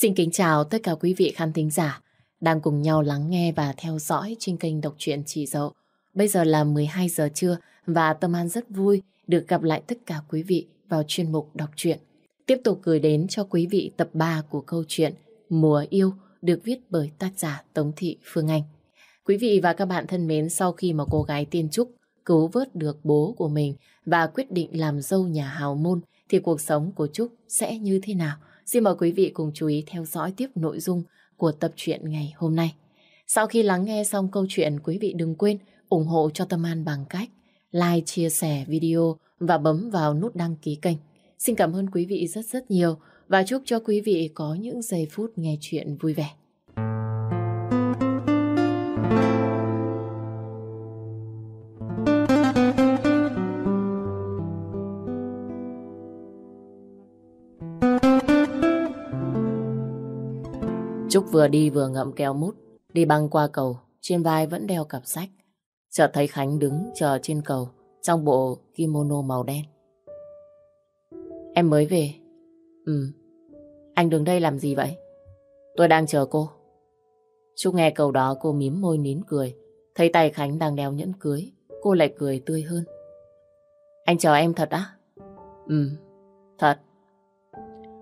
Xin kính chào tất cả quý vị khán thính giả đang cùng nhau lắng nghe và theo dõi trên kênh đọc truyện chỉ Dậu. Bây giờ là 12 giờ trưa và Tâm An rất vui được gặp lại tất cả quý vị vào chuyên mục đọc truyện. Tiếp tục gửi đến cho quý vị tập 3 của câu chuyện Mùa Yêu được viết bởi tác giả Tống Thị Phương Anh. Quý vị và các bạn thân mến, sau khi mà cô gái Tiên Trúc cứu vớt được bố của mình và quyết định làm dâu nhà hào môn thì cuộc sống của Trúc sẽ như thế nào? Xin mời quý vị cùng chú ý theo dõi tiếp nội dung của tập truyện ngày hôm nay. Sau khi lắng nghe xong câu chuyện, quý vị đừng quên ủng hộ cho Tâm An bằng cách like, chia sẻ video và bấm vào nút đăng ký kênh. Xin cảm ơn quý vị rất rất nhiều và chúc cho quý vị có những giây phút nghe chuyện vui vẻ. Trúc vừa đi vừa ngậm keo mút, đi băng qua cầu, trên vai vẫn đeo cặp sách. Chợt thấy Khánh đứng chờ trên cầu, trong bộ kimono màu đen. Em mới về. Ừ. Anh đứng đây làm gì vậy? Tôi đang chờ cô. Trúc nghe câu đó cô mím môi nín cười. Thấy tay Khánh đang đeo nhẫn cưới, cô lại cười tươi hơn. Anh chờ em thật á? Ừ, thật.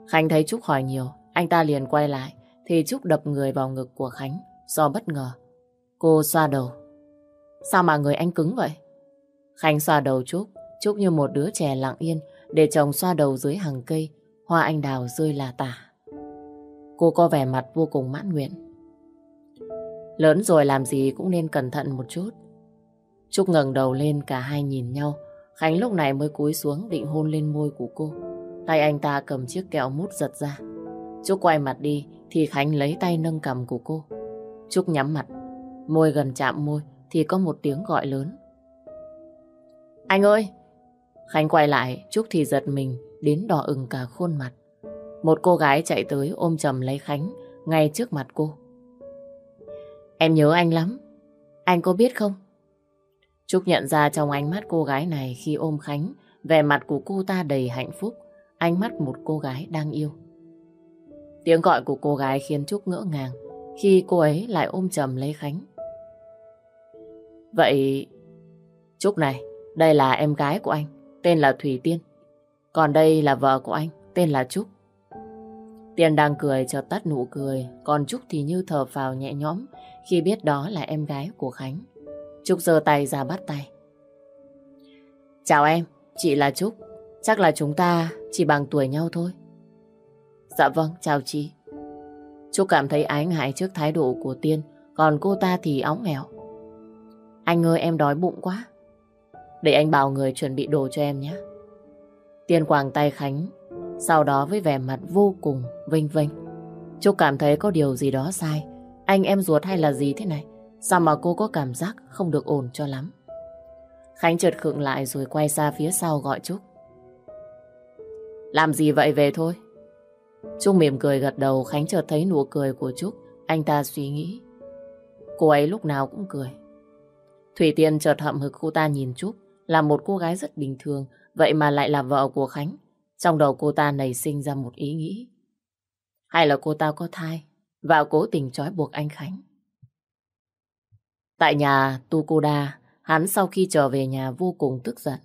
Khánh thấy Trúc hỏi nhiều, anh ta liền quay lại thì Trúc đập người vào ngực của Khánh do bất ngờ. Cô xoa đầu. Sao mà người anh cứng vậy? Khánh xoa đầu Trúc, Trúc như một đứa trẻ lặng yên để chồng xoa đầu dưới hàng cây, hoa anh đào rơi là tả. Cô có vẻ mặt vô cùng mãn nguyện. Lớn rồi làm gì cũng nên cẩn thận một chút. Trúc ngẩng đầu lên cả hai nhìn nhau. Khánh lúc này mới cúi xuống định hôn lên môi của cô. Tay anh ta cầm chiếc kẹo mút giật ra. Trúc quay mặt đi thì Khánh lấy tay nâng cầm của cô. Trúc nhắm mặt, môi gần chạm môi thì có một tiếng gọi lớn. Anh ơi! Khánh quay lại, Trúc thì giật mình, đến đỏ ửng cả khuôn mặt. Một cô gái chạy tới ôm chầm lấy Khánh ngay trước mặt cô. Em nhớ anh lắm. Anh có biết không? Trúc nhận ra trong ánh mắt cô gái này khi ôm Khánh, vẻ mặt của cô ta đầy hạnh phúc, ánh mắt một cô gái đang yêu. Tiếng gọi của cô gái khiến Trúc ngỡ ngàng khi cô ấy lại ôm chầm lấy Khánh. Vậy, Trúc này, đây là em gái của anh, tên là Thủy Tiên. Còn đây là vợ của anh, tên là Trúc. Tiên đang cười cho tắt nụ cười, còn Trúc thì như thở phào nhẹ nhõm khi biết đó là em gái của Khánh. Trúc giơ tay ra bắt tay. Chào em, chị là Trúc. Chắc là chúng ta chỉ bằng tuổi nhau thôi. Dạ vâng, chào chị. Trúc cảm thấy ái ngại trước thái độ của Tiên, còn cô ta thì óng nghèo. Anh ơi em đói bụng quá. Để anh bảo người chuẩn bị đồ cho em nhé. Tiên quàng tay Khánh, sau đó với vẻ mặt vô cùng vinh vinh. Trúc cảm thấy có điều gì đó sai. Anh em ruột hay là gì thế này? Sao mà cô có cảm giác không được ổn cho lắm? Khánh chợt khựng lại rồi quay ra phía sau gọi Trúc. Làm gì vậy về thôi? Trúc mỉm cười gật đầu, Khánh chợt thấy nụ cười của Trúc. Anh ta suy nghĩ. Cô ấy lúc nào cũng cười. Thủy Tiên chợt hậm hực cô ta nhìn Trúc, là một cô gái rất bình thường, vậy mà lại là vợ của Khánh. Trong đầu cô ta nảy sinh ra một ý nghĩ. Hay là cô ta có thai và cố tình trói buộc anh Khánh. Tại nhà Tukoda, hắn sau khi trở về nhà vô cùng tức giận.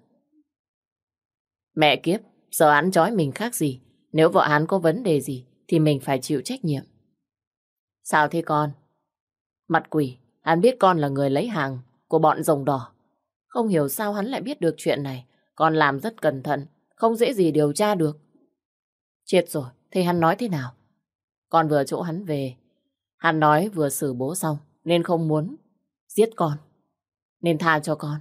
Mẹ kiếp, giờ hắn trói mình khác gì? Nếu vợ hắn có vấn đề gì thì mình phải chịu trách nhiệm. Sao thế con? Mặt quỷ, hắn biết con là người lấy hàng của bọn rồng đỏ. Không hiểu sao hắn lại biết được chuyện này. Con làm rất cẩn thận, không dễ gì điều tra được. Chết rồi, thế hắn nói thế nào? Con vừa chỗ hắn về. Hắn nói vừa xử bố xong, nên không muốn giết con. Nên tha cho con.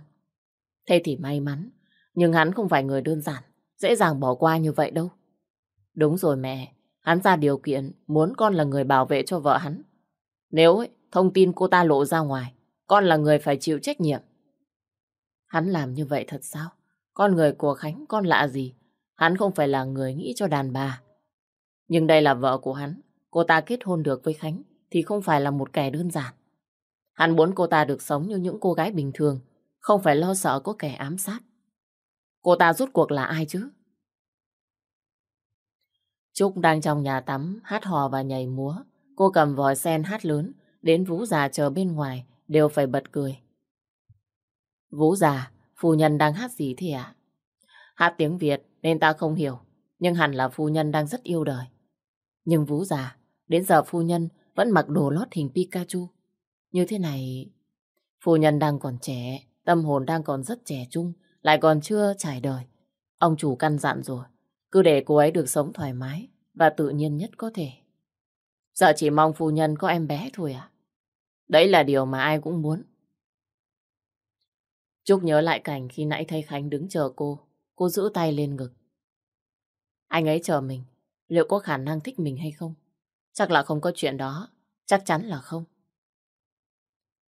Thế thì may mắn. Nhưng hắn không phải người đơn giản, dễ dàng bỏ qua như vậy đâu. Đúng rồi mẹ, hắn ra điều kiện muốn con là người bảo vệ cho vợ hắn. Nếu ấy, thông tin cô ta lộ ra ngoài, con là người phải chịu trách nhiệm. Hắn làm như vậy thật sao? Con người của Khánh con lạ gì? Hắn không phải là người nghĩ cho đàn bà. Nhưng đây là vợ của hắn. Cô ta kết hôn được với Khánh thì không phải là một kẻ đơn giản. Hắn muốn cô ta được sống như những cô gái bình thường, không phải lo sợ có kẻ ám sát. Cô ta rút cuộc là ai chứ? Trúc đang trong nhà tắm, hát hò và nhảy múa. Cô cầm vòi sen hát lớn, đến Vũ già chờ bên ngoài, đều phải bật cười. Vũ già, phu nhân đang hát gì thế ạ? Hát tiếng Việt nên ta không hiểu, nhưng hẳn là phu nhân đang rất yêu đời. Nhưng Vũ già, đến giờ phu nhân vẫn mặc đồ lót hình Pikachu. Như thế này, phu nhân đang còn trẻ, tâm hồn đang còn rất trẻ trung, lại còn chưa trải đời. Ông chủ căn dặn rồi, cứ để cô ấy được sống thoải mái và tự nhiên nhất có thể. Giờ chỉ mong phu nhân có em bé thôi à? Đấy là điều mà ai cũng muốn. Trúc nhớ lại cảnh khi nãy thấy Khánh đứng chờ cô. Cô giữ tay lên ngực. Anh ấy chờ mình, liệu có khả năng thích mình hay không? Chắc là không có chuyện đó, chắc chắn là không.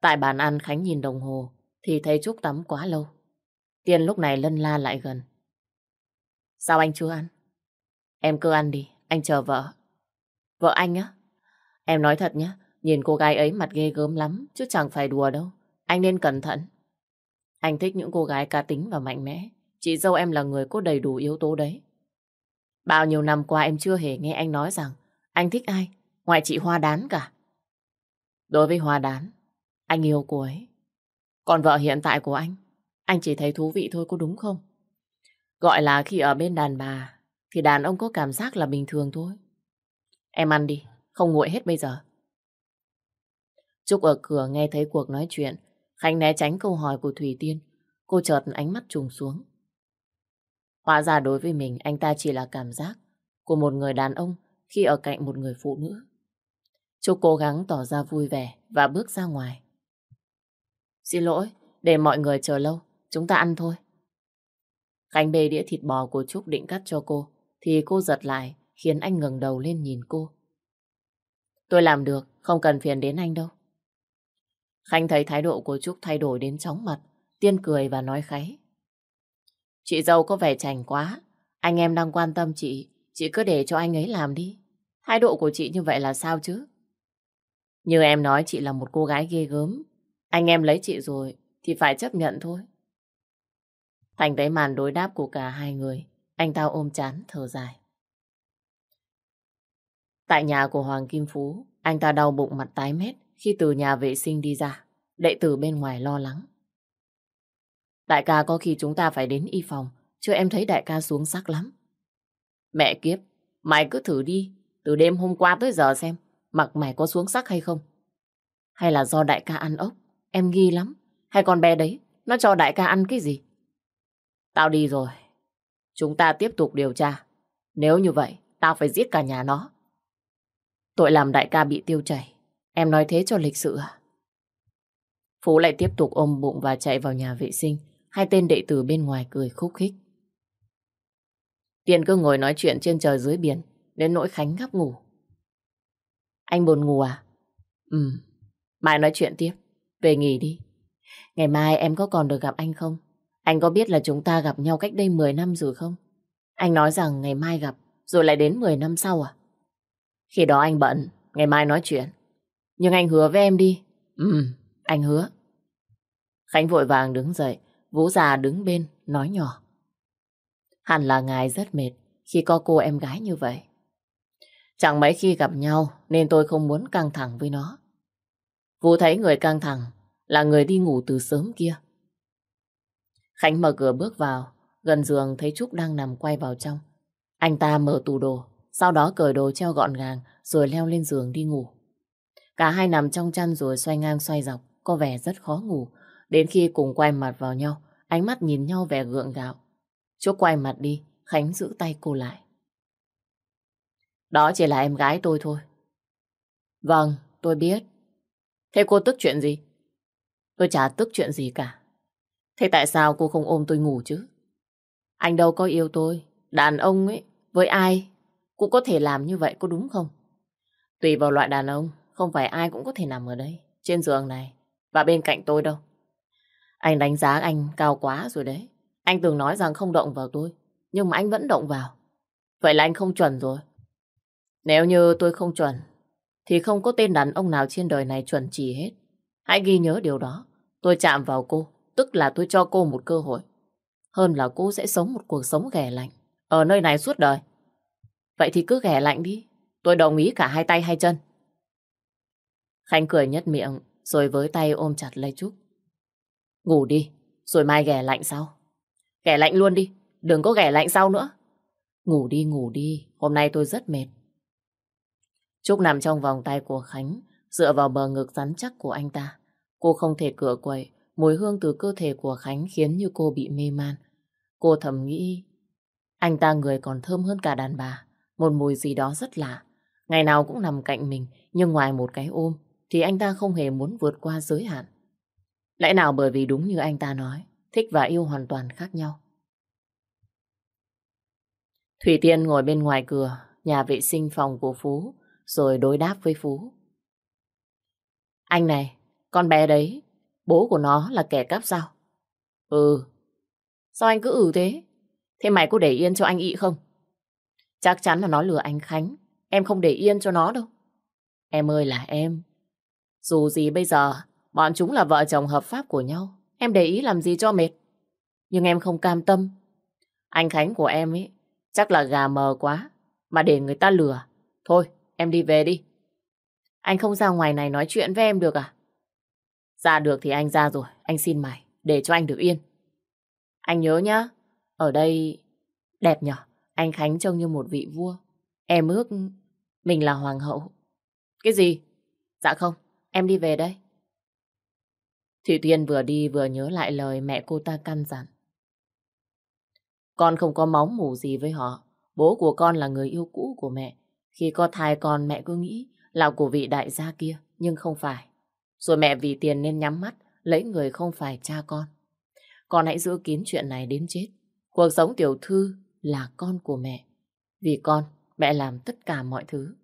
Tại bàn ăn Khánh nhìn đồng hồ thì thấy Trúc tắm quá lâu. Tiên lúc này lân la lại gần. Sao anh chưa ăn? Em cứ ăn đi, anh chờ vợ. Vợ anh á? Em nói thật nhé, nhìn cô gái ấy mặt ghê gớm lắm, chứ chẳng phải đùa đâu. Anh nên cẩn thận. Anh thích những cô gái cá tính và mạnh mẽ. Chị dâu em là người có đầy đủ yếu tố đấy. Bao nhiêu năm qua em chưa hề nghe anh nói rằng anh thích ai, ngoài chị Hoa Đán cả. Đối với Hoa Đán, anh yêu cô ấy. Còn vợ hiện tại của anh, anh chỉ thấy thú vị thôi có đúng không? Gọi là khi ở bên đàn bà, thì đàn ông có cảm giác là bình thường thôi. Em ăn đi, không nguội hết bây giờ. Trúc ở cửa nghe thấy cuộc nói chuyện, Khánh né tránh câu hỏi của Thủy Tiên. Cô chợt ánh mắt trùng xuống. Hóa ra đối với mình, anh ta chỉ là cảm giác của một người đàn ông khi ở cạnh một người phụ nữ. Trúc cố gắng tỏ ra vui vẻ và bước ra ngoài. Xin lỗi, để mọi người chờ lâu, chúng ta ăn thôi. Khánh bê đĩa thịt bò của Trúc định cắt cho cô, thì cô giật lại, khiến anh ngừng đầu lên nhìn cô. Tôi làm được, không cần phiền đến anh đâu. Khánh thấy thái độ của Trúc thay đổi đến chóng mặt, tiên cười và nói kháy. Chị dâu có vẻ chảnh quá, anh em đang quan tâm chị, chị cứ để cho anh ấy làm đi. Thái độ của chị như vậy là sao chứ? Như em nói chị là một cô gái ghê gớm, anh em lấy chị rồi thì phải chấp nhận thôi. Thành thấy màn đối đáp của cả hai người, anh ta ôm chán thở dài. Tại nhà của Hoàng Kim Phú, anh ta đau bụng mặt tái mét khi từ nhà vệ sinh đi ra. Đệ tử bên ngoài lo lắng. Đại ca có khi chúng ta phải đến y phòng, chứ em thấy đại ca xuống sắc lắm. Mẹ kiếp, mày cứ thử đi, từ đêm hôm qua tới giờ xem, mặc mày có xuống sắc hay không? Hay là do đại ca ăn ốc, em nghi lắm, hay con bé đấy, nó cho đại ca ăn cái gì? Tao đi rồi, chúng ta tiếp tục điều tra. Nếu như vậy, tao phải giết cả nhà nó. Tội làm đại ca bị tiêu chảy, em nói thế cho lịch sự à? Phú lại tiếp tục ôm bụng và chạy vào nhà vệ sinh. Hai tên đệ tử bên ngoài cười khúc khích. Tiền cứ ngồi nói chuyện trên trời dưới biển, đến nỗi Khánh ngáp ngủ. Anh buồn ngủ à? Ừ, mai nói chuyện tiếp. Về nghỉ đi. Ngày mai em có còn được gặp anh không? Anh có biết là chúng ta gặp nhau cách đây 10 năm rồi không? Anh nói rằng ngày mai gặp, rồi lại đến 10 năm sau à? Khi đó anh bận, ngày mai nói chuyện. Nhưng anh hứa với em đi. Ừ, anh hứa. Khánh vội vàng đứng dậy, Vũ già đứng bên, nói nhỏ. Hẳn là ngài rất mệt khi có cô em gái như vậy. Chẳng mấy khi gặp nhau nên tôi không muốn căng thẳng với nó. Vũ thấy người căng thẳng là người đi ngủ từ sớm kia. Khánh mở cửa bước vào, gần giường thấy Trúc đang nằm quay vào trong. Anh ta mở tủ đồ, sau đó cởi đồ treo gọn gàng rồi leo lên giường đi ngủ. Cả hai nằm trong chăn rồi xoay ngang xoay dọc, có vẻ rất khó ngủ. Đến khi cùng quay mặt vào nhau, ánh mắt nhìn nhau vẻ gượng gạo. Trúc quay mặt đi, Khánh giữ tay cô lại. Đó chỉ là em gái tôi thôi. Vâng, tôi biết. Thế cô tức chuyện gì? Tôi chả tức chuyện gì cả. Thế tại sao cô không ôm tôi ngủ chứ? Anh đâu có yêu tôi. Đàn ông ấy, với ai cũng có thể làm như vậy có đúng không? Tùy vào loại đàn ông, không phải ai cũng có thể nằm ở đây, trên giường này, và bên cạnh tôi đâu. Anh đánh giá anh cao quá rồi đấy. Anh từng nói rằng không động vào tôi, nhưng mà anh vẫn động vào. Vậy là anh không chuẩn rồi. Nếu như tôi không chuẩn, thì không có tên đàn ông nào trên đời này chuẩn chỉ hết. Hãy ghi nhớ điều đó. Tôi chạm vào cô, tức là tôi cho cô một cơ hội. Hơn là cô sẽ sống một cuộc sống ghẻ lạnh, ở nơi này suốt đời. Vậy thì cứ ghẻ lạnh đi. Tôi đồng ý cả hai tay hai chân. Khánh cười nhất miệng, rồi với tay ôm chặt lấy Trúc. Ngủ đi, rồi mai ghẻ lạnh sau. Ghẻ lạnh luôn đi, đừng có ghẻ lạnh sau nữa. Ngủ đi, ngủ đi, hôm nay tôi rất mệt. Trúc nằm trong vòng tay của Khánh, dựa vào bờ ngực rắn chắc của anh ta. Cô không thể cửa quậy, mùi hương từ cơ thể của Khánh khiến như cô bị mê man. Cô thầm nghĩ, anh ta người còn thơm hơn cả đàn bà, một mùi gì đó rất lạ. Ngày nào cũng nằm cạnh mình, nhưng ngoài một cái ôm, thì anh ta không hề muốn vượt qua giới hạn. Lẽ nào bởi vì đúng như anh ta nói, thích và yêu hoàn toàn khác nhau. Thủy Tiên ngồi bên ngoài cửa, nhà vệ sinh phòng của Phú, rồi đối đáp với Phú. Anh này, con bé đấy, bố của nó là kẻ cắp sao? Ừ. Sao anh cứ ử thế? Thế mày có để yên cho anh ị không? Chắc chắn là nó lừa anh Khánh. Em không để yên cho nó đâu. Em ơi là em. Dù gì bây giờ, bọn chúng là vợ chồng hợp pháp của nhau. Em để ý làm gì cho mệt. Nhưng em không cam tâm. Anh Khánh của em ấy, chắc là gà mờ quá. Mà để người ta lừa. Thôi, em đi về đi. Anh không ra ngoài này nói chuyện với em được à? Ra được thì anh ra rồi, anh xin mày, để cho anh được yên. Anh nhớ nhá, ở đây đẹp nhở, anh Khánh trông như một vị vua. Em ước mình là hoàng hậu. Cái gì? Dạ không, em đi về đây. Thủy Tiên vừa đi vừa nhớ lại lời mẹ cô ta căn dặn. Con không có máu mủ gì với họ. Bố của con là người yêu cũ của mẹ. Khi có thai con mẹ cứ nghĩ là của vị đại gia kia, nhưng không phải. Rồi mẹ vì tiền nên nhắm mắt, lấy người không phải cha con. Con hãy giữ kín chuyện này đến chết. Cuộc sống tiểu thư là con của mẹ. Vì con, mẹ làm tất cả mọi thứ.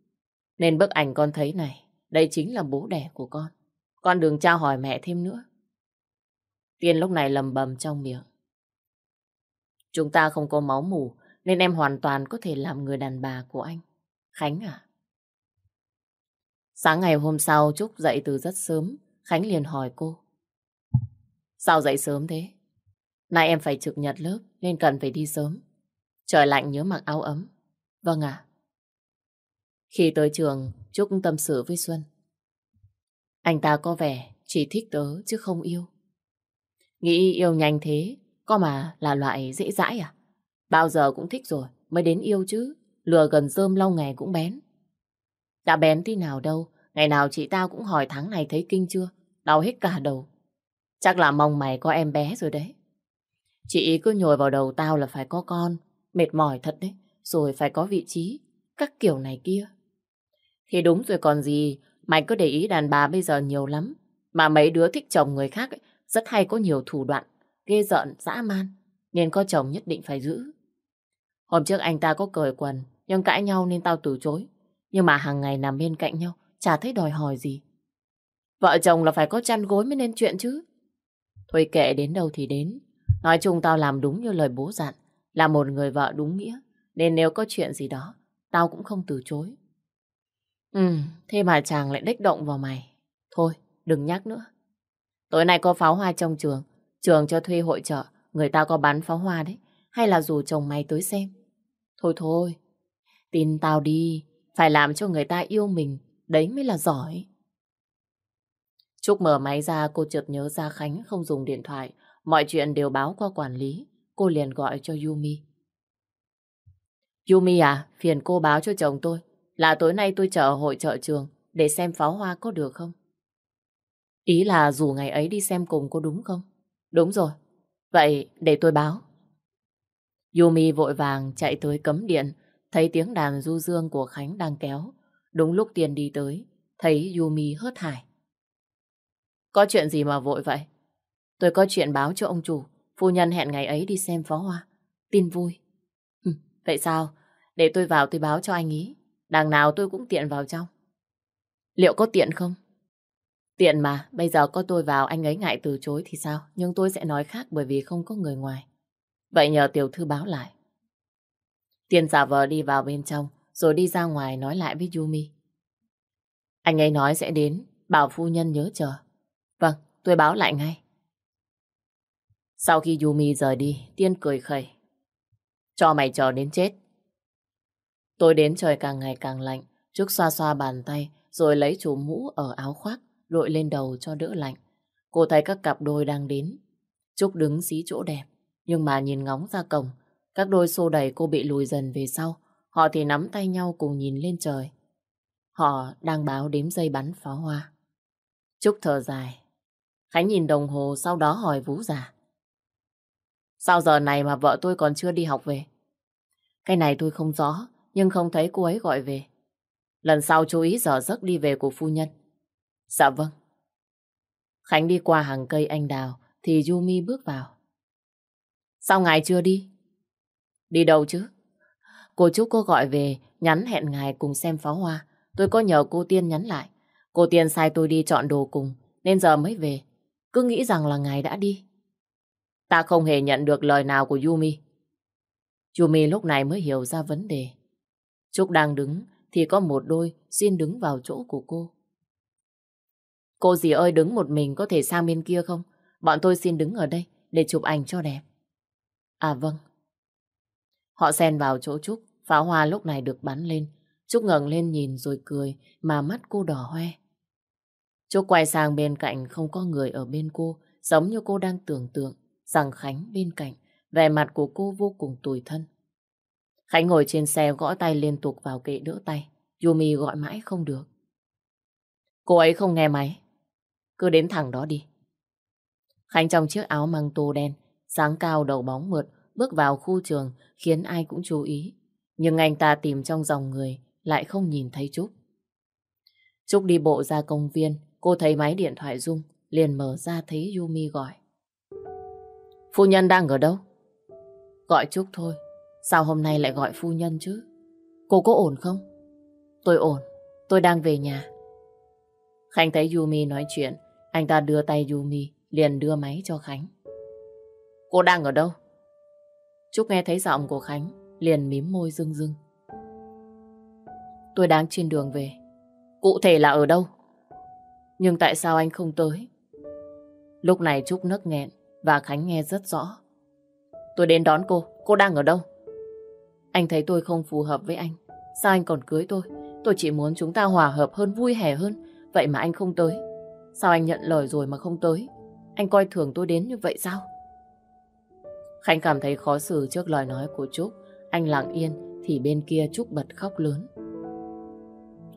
Nên bức ảnh con thấy này, đây chính là bố đẻ của con. Con đừng tra hỏi mẹ thêm nữa. Tiên lúc này lầm bầm trong miệng. Chúng ta không có máu mủ, nên em hoàn toàn có thể làm người đàn bà của anh. Khánh à? Sáng ngày hôm sau Trúc dậy từ rất sớm, Khánh liền hỏi cô. Sao dậy sớm thế? Nay em phải trực nhật lớp nên cần phải đi sớm. Trời lạnh nhớ mặc áo ấm. Vâng ạ. Khi tới trường, Trúc tâm sự với Xuân. Anh ta có vẻ chỉ thích tớ chứ không yêu. Nghĩ yêu nhanh thế, có mà là loại dễ dãi à? Bao giờ cũng thích rồi, mới đến yêu chứ. Lừa gần rơm lâu ngày cũng bén. Đã bén tí nào đâu, ngày nào chị tao cũng hỏi tháng này thấy kinh chưa, đau hết cả đầu. Chắc là mong mày có em bé rồi đấy. Chị cứ nhồi vào đầu tao là phải có con, mệt mỏi thật đấy, rồi phải có vị trí, các kiểu này kia. Thì đúng rồi còn gì, mày cứ để ý đàn bà bây giờ nhiều lắm, mà mấy đứa thích chồng người khác ấy, rất hay có nhiều thủ đoạn, ghê giận, dã man, nên có chồng nhất định phải giữ. Hôm trước anh ta có cởi quần, nhưng cãi nhau nên tao từ chối. Nhưng mà hàng ngày nằm bên cạnh nhau, chả thấy đòi hỏi gì. Vợ chồng là phải có chăn gối mới nên chuyện chứ. Thôi kệ đến đâu thì đến. Nói chung tao làm đúng như lời bố dặn. Là một người vợ đúng nghĩa. Nên nếu có chuyện gì đó, tao cũng không từ chối. Ừ, thế mà chàng lại đích động vào mày. Thôi, đừng nhắc nữa. Tối nay có pháo hoa trong trường. Trường cho thuê hội trợ. Người ta có bắn pháo hoa đấy. Hay là rủ chồng mày tới xem. Thôi thôi, tin tao đi. Phải làm cho người ta yêu mình. Đấy mới là giỏi. Trúc mở máy ra cô chợt nhớ ra Khánh không dùng điện thoại. Mọi chuyện đều báo qua quản lý. Cô liền gọi cho Yumi. Yumi à, phiền cô báo cho chồng tôi là tối nay tôi chở hội chợ trường để xem pháo hoa có được không? Ý là dù ngày ấy đi xem cùng cô đúng không? Đúng rồi. Vậy để tôi báo. Yumi vội vàng chạy tới cấm điện, thấy tiếng đàn du dương của Khánh đang kéo. Đúng lúc tiền đi tới, thấy Yumi hớt hải. Có chuyện gì mà vội vậy? Tôi có chuyện báo cho ông chủ, phu nhân hẹn ngày ấy đi xem pháo hoa. Tin vui. vậy sao? Để tôi vào tôi báo cho anh ý. Đằng nào tôi cũng tiện vào trong. Liệu có tiện không? Tiện mà, bây giờ có tôi vào anh ấy ngại từ chối thì sao? Nhưng tôi sẽ nói khác bởi vì không có người ngoài. Vậy nhờ tiểu thư báo lại. Tiên giả vờ đi vào bên trong, rồi đi ra ngoài nói lại với Yumi. Anh ấy nói sẽ đến, bảo phu nhân nhớ chờ. Vâng, tôi báo lại ngay. Sau khi Yumi rời đi, Tiên cười khẩy. Cho mày chờ đến chết. Tôi đến trời càng ngày càng lạnh, trước xoa xoa bàn tay, rồi lấy chủ mũ ở áo khoác, đội lên đầu cho đỡ lạnh. Cô thấy các cặp đôi đang đến. Trúc đứng xí chỗ đẹp, nhưng mà nhìn ngóng ra cổng, các đôi xô đẩy cô bị lùi dần về sau. Họ thì nắm tay nhau cùng nhìn lên trời. Họ đang báo đếm dây bắn pháo hoa. Trúc thở dài. Khánh nhìn đồng hồ sau đó hỏi Vũ già. Sao giờ này mà vợ tôi còn chưa đi học về? Cái này tôi không rõ, nhưng không thấy cô ấy gọi về. Lần sau chú ý giờ giấc đi về của phu nhân. Dạ vâng. Khánh đi qua hàng cây anh đào, thì Yumi bước vào. Sao ngài chưa đi? Đi đâu chứ? Cô Trúc cô gọi về, nhắn hẹn ngài cùng xem pháo hoa. Tôi có nhờ cô Tiên nhắn lại. Cô Tiên sai tôi đi chọn đồ cùng, nên giờ mới về. Cứ nghĩ rằng là ngài đã đi. Ta không hề nhận được lời nào của Yumi. Yumi lúc này mới hiểu ra vấn đề. Trúc đang đứng, thì có một đôi xin đứng vào chỗ của cô. Cô dì ơi đứng một mình có thể sang bên kia không? Bọn tôi xin đứng ở đây để chụp ảnh cho đẹp. À vâng. Họ xen vào chỗ Trúc, pháo hoa lúc này được bắn lên. Trúc ngẩng lên nhìn rồi cười mà mắt cô đỏ hoe. Trúc quay sang bên cạnh không có người ở bên cô, giống như cô đang tưởng tượng rằng Khánh bên cạnh, vẻ mặt của cô vô cùng tủi thân. Khánh ngồi trên xe gõ tay liên tục vào kệ đỡ tay. Yumi gọi mãi không được. Cô ấy không nghe máy. Cứ đến thẳng đó đi. Khánh trong chiếc áo măng tô đen, sáng cao đầu bóng mượt, bước vào khu trường khiến ai cũng chú ý. Nhưng anh ta tìm trong dòng người lại không nhìn thấy Trúc. Trúc đi bộ ra công viên, cô thấy máy điện thoại rung, liền mở ra thấy Yumi gọi. Phu nhân đang ở đâu? Gọi Trúc thôi, sao hôm nay lại gọi phu nhân chứ? Cô có ổn không? Tôi ổn, tôi đang về nhà. Khánh thấy Yumi nói chuyện, anh ta đưa tay Yumi, liền đưa máy cho Khánh. Cô đang ở đâu? Trúc nghe thấy giọng của Khánh, liền mím môi rưng rưng. Tôi đang trên đường về. Cụ thể là ở đâu? Nhưng tại sao anh không tới? Lúc này Trúc nấc nghẹn và Khánh nghe rất rõ. Tôi đến đón cô, cô đang ở đâu? Anh thấy tôi không phù hợp với anh. Sao anh còn cưới tôi? Tôi chỉ muốn chúng ta hòa hợp hơn, vui vẻ hơn. Vậy mà anh không tới. Sao anh nhận lời rồi mà không tới? Anh coi thường tôi đến như vậy sao? Khánh cảm thấy khó xử trước lời nói của Trúc. Anh lặng yên thì bên kia Trúc bật khóc lớn.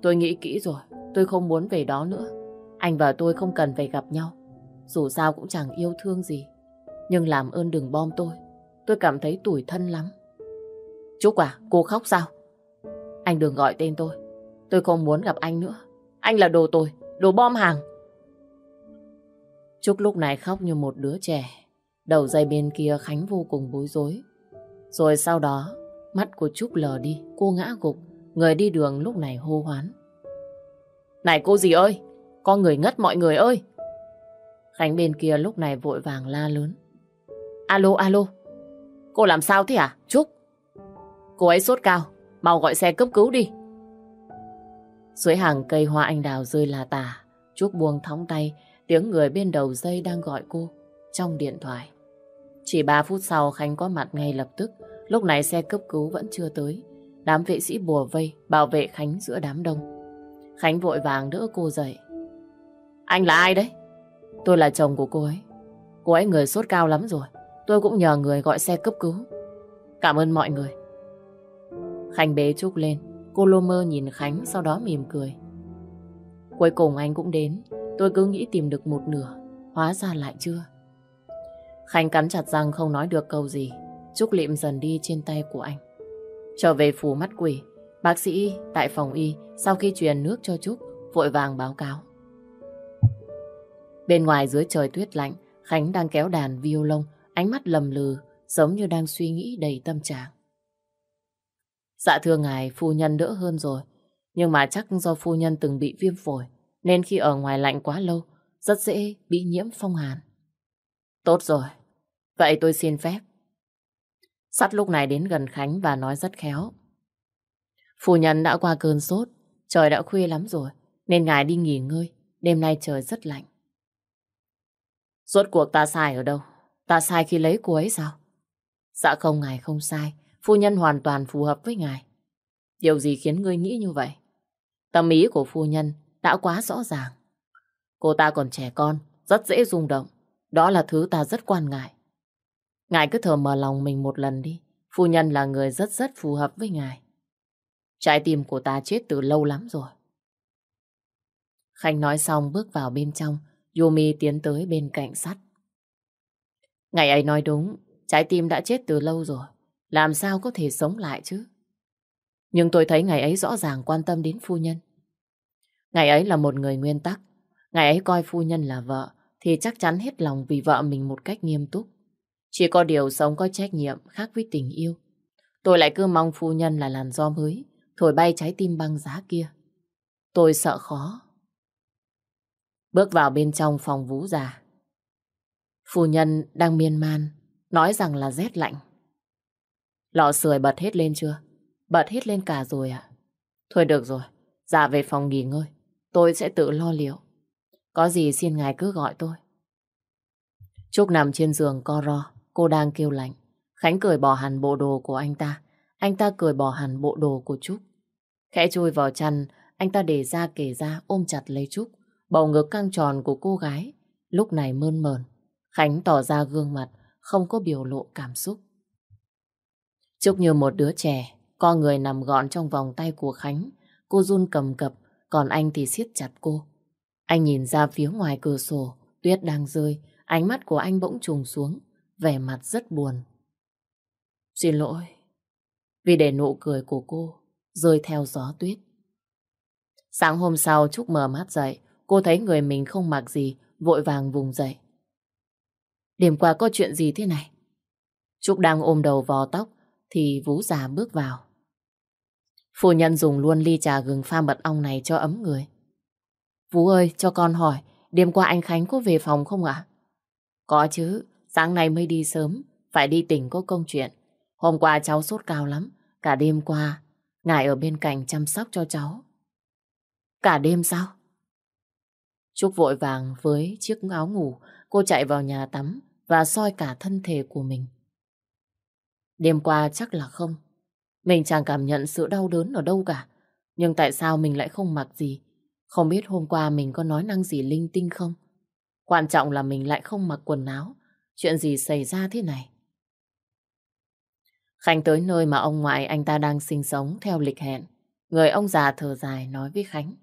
Tôi nghĩ kỹ rồi, tôi không muốn về đó nữa. Anh và tôi không cần phải gặp nhau. Dù sao cũng chẳng yêu thương gì. Nhưng làm ơn đừng bom tôi. Tôi cảm thấy tủi thân lắm. Trúc à, cô khóc sao? Anh đừng gọi tên tôi. Tôi không muốn gặp anh nữa. Anh là đồ tôi, đồ bom hàng. Trúc lúc này khóc như một đứa trẻ. Đầu dây bên kia Khánh vô cùng bối rối. Rồi sau đó, mắt của Trúc lờ đi, cô ngã gục. Người đi đường lúc này hô hoán. Này cô gì ơi, có người ngất mọi người ơi. Khánh bên kia lúc này vội vàng la lớn. Alo, alo, cô làm sao thế à, Trúc? Cô ấy sốt cao, mau gọi xe cấp cứu đi. Dưới hàng cây hoa anh đào rơi là tà, Trúc buông thóng tay, tiếng người bên đầu dây đang gọi cô trong điện thoại. Chỉ 3 phút sau Khánh có mặt ngay lập tức, lúc này xe cấp cứu vẫn chưa tới. Đám vệ sĩ bùa vây, bảo vệ Khánh giữa đám đông. Khánh vội vàng đỡ cô dậy. Anh là ai đấy? Tôi là chồng của cô ấy. Cô ấy người sốt cao lắm rồi. Tôi cũng nhờ người gọi xe cấp cứu. Cảm ơn mọi người. Khánh bế Trúc lên. Cô lô mơ nhìn Khánh sau đó mỉm cười. Cuối cùng anh cũng đến. Tôi cứ nghĩ tìm được một nửa. Hóa ra lại chưa. Khánh cắn chặt răng không nói được câu gì. Trúc liệm dần đi trên tay của anh. Trở về phủ mắt quỷ, bác sĩ tại phòng y sau khi truyền nước cho Trúc vội vàng báo cáo. Bên ngoài dưới trời tuyết lạnh, Khánh đang kéo đàn violon, ánh mắt lầm lừ, giống như đang suy nghĩ đầy tâm trạng. Dạ thưa ngài, phu nhân đỡ hơn rồi. Nhưng mà chắc do phu nhân từng bị viêm phổi, nên khi ở ngoài lạnh quá lâu, rất dễ bị nhiễm phong hàn. Tốt rồi, vậy tôi xin phép. Sắt lúc này đến gần Khánh và nói rất khéo. Phu nhân đã qua cơn sốt, trời đã khuya lắm rồi, nên ngài đi nghỉ ngơi, đêm nay trời rất lạnh. Rốt cuộc ta sai ở đâu? Ta sai khi lấy cô ấy sao? Dạ không ngài không sai, phu nhân hoàn toàn phù hợp với ngài. Điều gì khiến ngươi nghĩ như vậy? Tâm ý của phu nhân đã quá rõ ràng. Cô ta còn trẻ con, rất dễ rung động. Đó là thứ ta rất quan ngại. Ngài cứ thở mở lòng mình một lần đi. Phu nhân là người rất rất phù hợp với ngài. Trái tim của ta chết từ lâu lắm rồi. Khanh nói xong bước vào bên trong. Yumi tiến tới bên cạnh sắt. Ngày ấy nói đúng, trái tim đã chết từ lâu rồi. Làm sao có thể sống lại chứ? Nhưng tôi thấy ngày ấy rõ ràng quan tâm đến phu nhân. Ngày ấy là một người nguyên tắc. Ngày ấy coi phu nhân là vợ thì chắc chắn hết lòng vì vợ mình một cách nghiêm túc. Chỉ có điều sống có trách nhiệm khác với tình yêu. Tôi lại cứ mong phu nhân là làn gió mới, thổi bay trái tim băng giá kia. Tôi sợ khó. Bước vào bên trong phòng vũ già. Phu nhân đang miên man, nói rằng là rét lạnh. Lọ sưởi bật hết lên chưa? Bật hết lên cả rồi à? Thôi được rồi, ra về phòng nghỉ ngơi. Tôi sẽ tự lo liệu. Có gì xin ngài cứ gọi tôi. Trúc nằm trên giường co ro, cô đang kêu lạnh. Khánh cười bỏ hẳn bộ đồ của anh ta. Anh ta cười bỏ hẳn bộ đồ của Trúc. Khẽ chui vào chăn, anh ta để ra kể ra ôm chặt lấy Trúc. Bầu ngực căng tròn của cô gái, lúc này mơn mờn. Khánh tỏ ra gương mặt, không có biểu lộ cảm xúc. Trúc như một đứa trẻ, con người nằm gọn trong vòng tay của Khánh. Cô run cầm cập, còn anh thì siết chặt cô. Anh nhìn ra phía ngoài cửa sổ, tuyết đang rơi, ánh mắt của anh bỗng trùng xuống, vẻ mặt rất buồn. Xin lỗi, vì để nụ cười của cô rơi theo gió tuyết. Sáng hôm sau Trúc mở mắt dậy, cô thấy người mình không mặc gì, vội vàng vùng dậy. Đêm qua có chuyện gì thế này? Trúc đang ôm đầu vò tóc, thì Vũ già bước vào. Phu nhân dùng luôn ly trà gừng pha mật ong này cho ấm người. Vũ ơi, cho con hỏi, đêm qua anh Khánh có về phòng không ạ? Có chứ, sáng nay mới đi sớm, phải đi tỉnh có công chuyện. Hôm qua cháu sốt cao lắm, cả đêm qua, ngài ở bên cạnh chăm sóc cho cháu. Cả đêm sao? Trúc vội vàng với chiếc áo ngủ, cô chạy vào nhà tắm và soi cả thân thể của mình. Đêm qua chắc là không. Mình chẳng cảm nhận sự đau đớn ở đâu cả. Nhưng tại sao mình lại không mặc gì? Không biết hôm qua mình có nói năng gì linh tinh không? Quan trọng là mình lại không mặc quần áo. Chuyện gì xảy ra thế này? Khánh tới nơi mà ông ngoại anh ta đang sinh sống theo lịch hẹn. Người ông già thở dài nói với Khánh.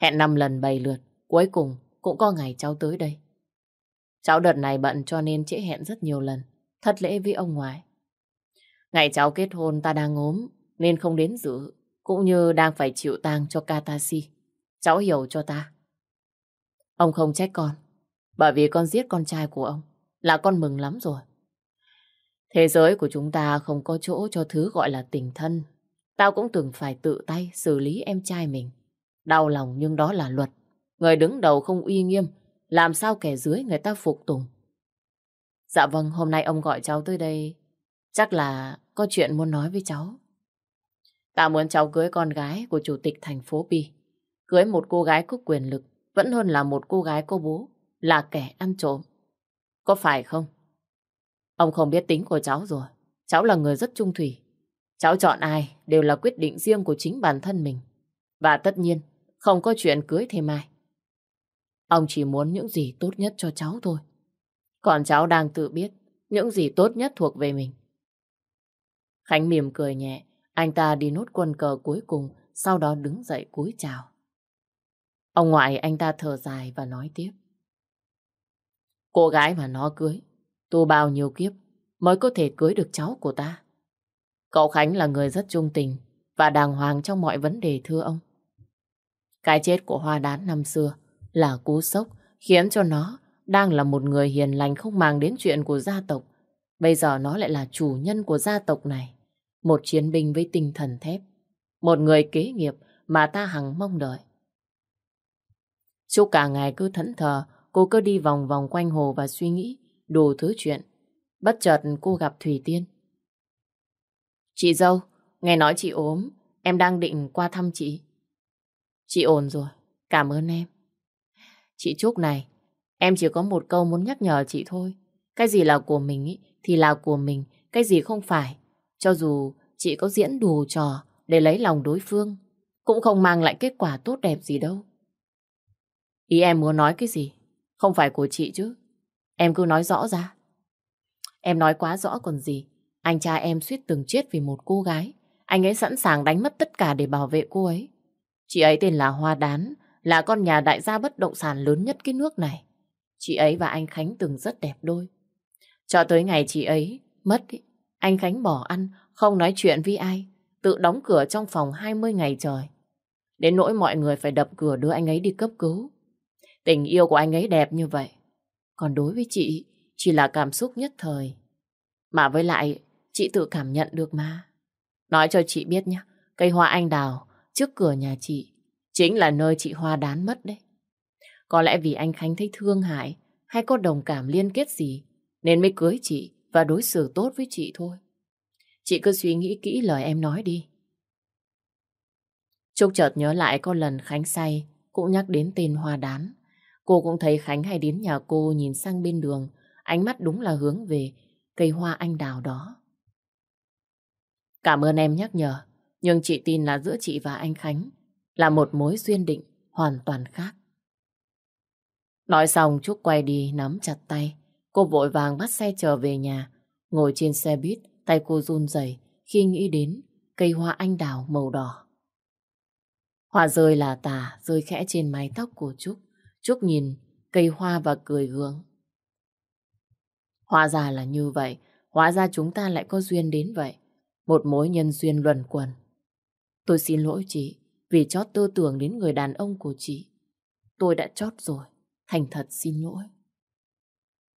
Hẹn năm lần bảy lượt, cuối cùng cũng có ngày cháu tới đây. Cháu đợt này bận cho nên trễ hẹn rất nhiều lần, thất lễ với ông ngoại. Ngày cháu kết hôn ta đang ốm nên không đến dự, cũng như đang phải chịu tang cho Katasi. Cháu hiểu cho ta. Ông không trách con, bởi vì con giết con trai của ông, là con mừng lắm rồi. Thế giới của chúng ta không có chỗ cho thứ gọi là tình thân. Tao cũng từng phải tự tay xử lý em trai mình. Đau lòng nhưng đó là luật. Người đứng đầu không uy nghiêm, làm sao kẻ dưới người ta phục tùng. Dạ vâng, hôm nay ông gọi cháu tới đây, chắc là có chuyện muốn nói với cháu. tao muốn cháu cưới con gái của chủ tịch thành phố Pi. Cưới một cô gái có quyền lực vẫn hơn là một cô gái có bố, là kẻ ăn trộm. Có phải không? Ông không biết tính của cháu rồi. Cháu là người rất trung thủy. Cháu chọn ai đều là quyết định riêng của chính bản thân mình. Và tất nhiên, không có chuyện cưới thêm ai. Ông chỉ muốn những gì tốt nhất cho cháu thôi. Còn cháu đang tự biết những gì tốt nhất thuộc về mình. Khánh mỉm cười nhẹ, anh ta đi nốt quân cờ cuối cùng, sau đó đứng dậy cúi chào. Ông ngoại anh ta thở dài và nói tiếp. Cô gái mà nó cưới, tu bao nhiêu kiếp mới có thể cưới được cháu của ta. Cậu Khánh là người rất trung tình và đàng hoàng trong mọi vấn đề thưa ông. Cái chết của hoa đán năm xưa là cú sốc khiến cho nó đang là một người hiền lành không màng đến chuyện của gia tộc. Bây giờ nó lại là chủ nhân của gia tộc này. Một chiến binh với tinh thần thép. Một người kế nghiệp mà ta hằng mong đợi. Chú cả ngày cứ thẫn thờ, cô cứ đi vòng vòng quanh hồ và suy nghĩ đủ thứ chuyện. Bất chợt cô gặp Thủy Tiên. Chị dâu, nghe nói chị ốm, em đang định qua thăm chị. Chị ổn rồi, cảm ơn em. Chị Trúc này, em chỉ có một câu muốn nhắc nhở chị thôi. Cái gì là của mình ý, thì là của mình, cái gì không phải. Cho dù chị có diễn đủ trò để lấy lòng đối phương, cũng không mang lại kết quả tốt đẹp gì đâu. Ý em muốn nói cái gì? Không phải của chị chứ. Em cứ nói rõ ra. Em nói quá rõ còn gì. Anh trai em suýt từng chết vì một cô gái. Anh ấy sẵn sàng đánh mất tất cả để bảo vệ cô ấy. Chị ấy tên là Hoa Đán, là con nhà đại gia bất động sản lớn nhất cái nước này. Chị ấy và anh Khánh từng rất đẹp đôi. Cho tới ngày chị ấy mất, anh Khánh bỏ ăn, không nói chuyện với ai, tự đóng cửa trong phòng 20 ngày trời. Đến nỗi mọi người phải đập cửa đưa anh ấy đi cấp cứu. Tình yêu của anh ấy đẹp như vậy. Còn đối với chị, chỉ là cảm xúc nhất thời. Mà với lại, chị tự cảm nhận được mà. Nói cho chị biết nhé, cây hoa anh đào trước cửa nhà chị chính là nơi chị Hoa đán mất đấy. Có lẽ vì anh Khánh thấy thương hại hay có đồng cảm liên kết gì nên mới cưới chị và đối xử tốt với chị thôi. Chị cứ suy nghĩ kỹ lời em nói đi. Trúc chợt nhớ lại có lần Khánh say cũng nhắc đến tên Hoa đán. Cô cũng thấy Khánh hay đến nhà cô nhìn sang bên đường ánh mắt đúng là hướng về cây hoa anh đào đó. Cảm ơn em nhắc nhở, nhưng chị tin là giữa chị và anh Khánh là một mối duyên định hoàn toàn khác. Nói xong Trúc quay đi nắm chặt tay. Cô vội vàng bắt xe trở về nhà. Ngồi trên xe buýt, tay cô run rẩy khi nghĩ đến cây hoa anh đào màu đỏ. Hoa rơi là tà, rơi khẽ trên mái tóc của Trúc. Trúc nhìn cây hoa và cười gượng. Hóa ra là như vậy, hóa ra chúng ta lại có duyên đến vậy. Một mối nhân duyên luẩn quẩn. Tôi xin lỗi chị vì chót tư tưởng đến người đàn ông của chị. Tôi đã chót rồi, thành thật xin lỗi.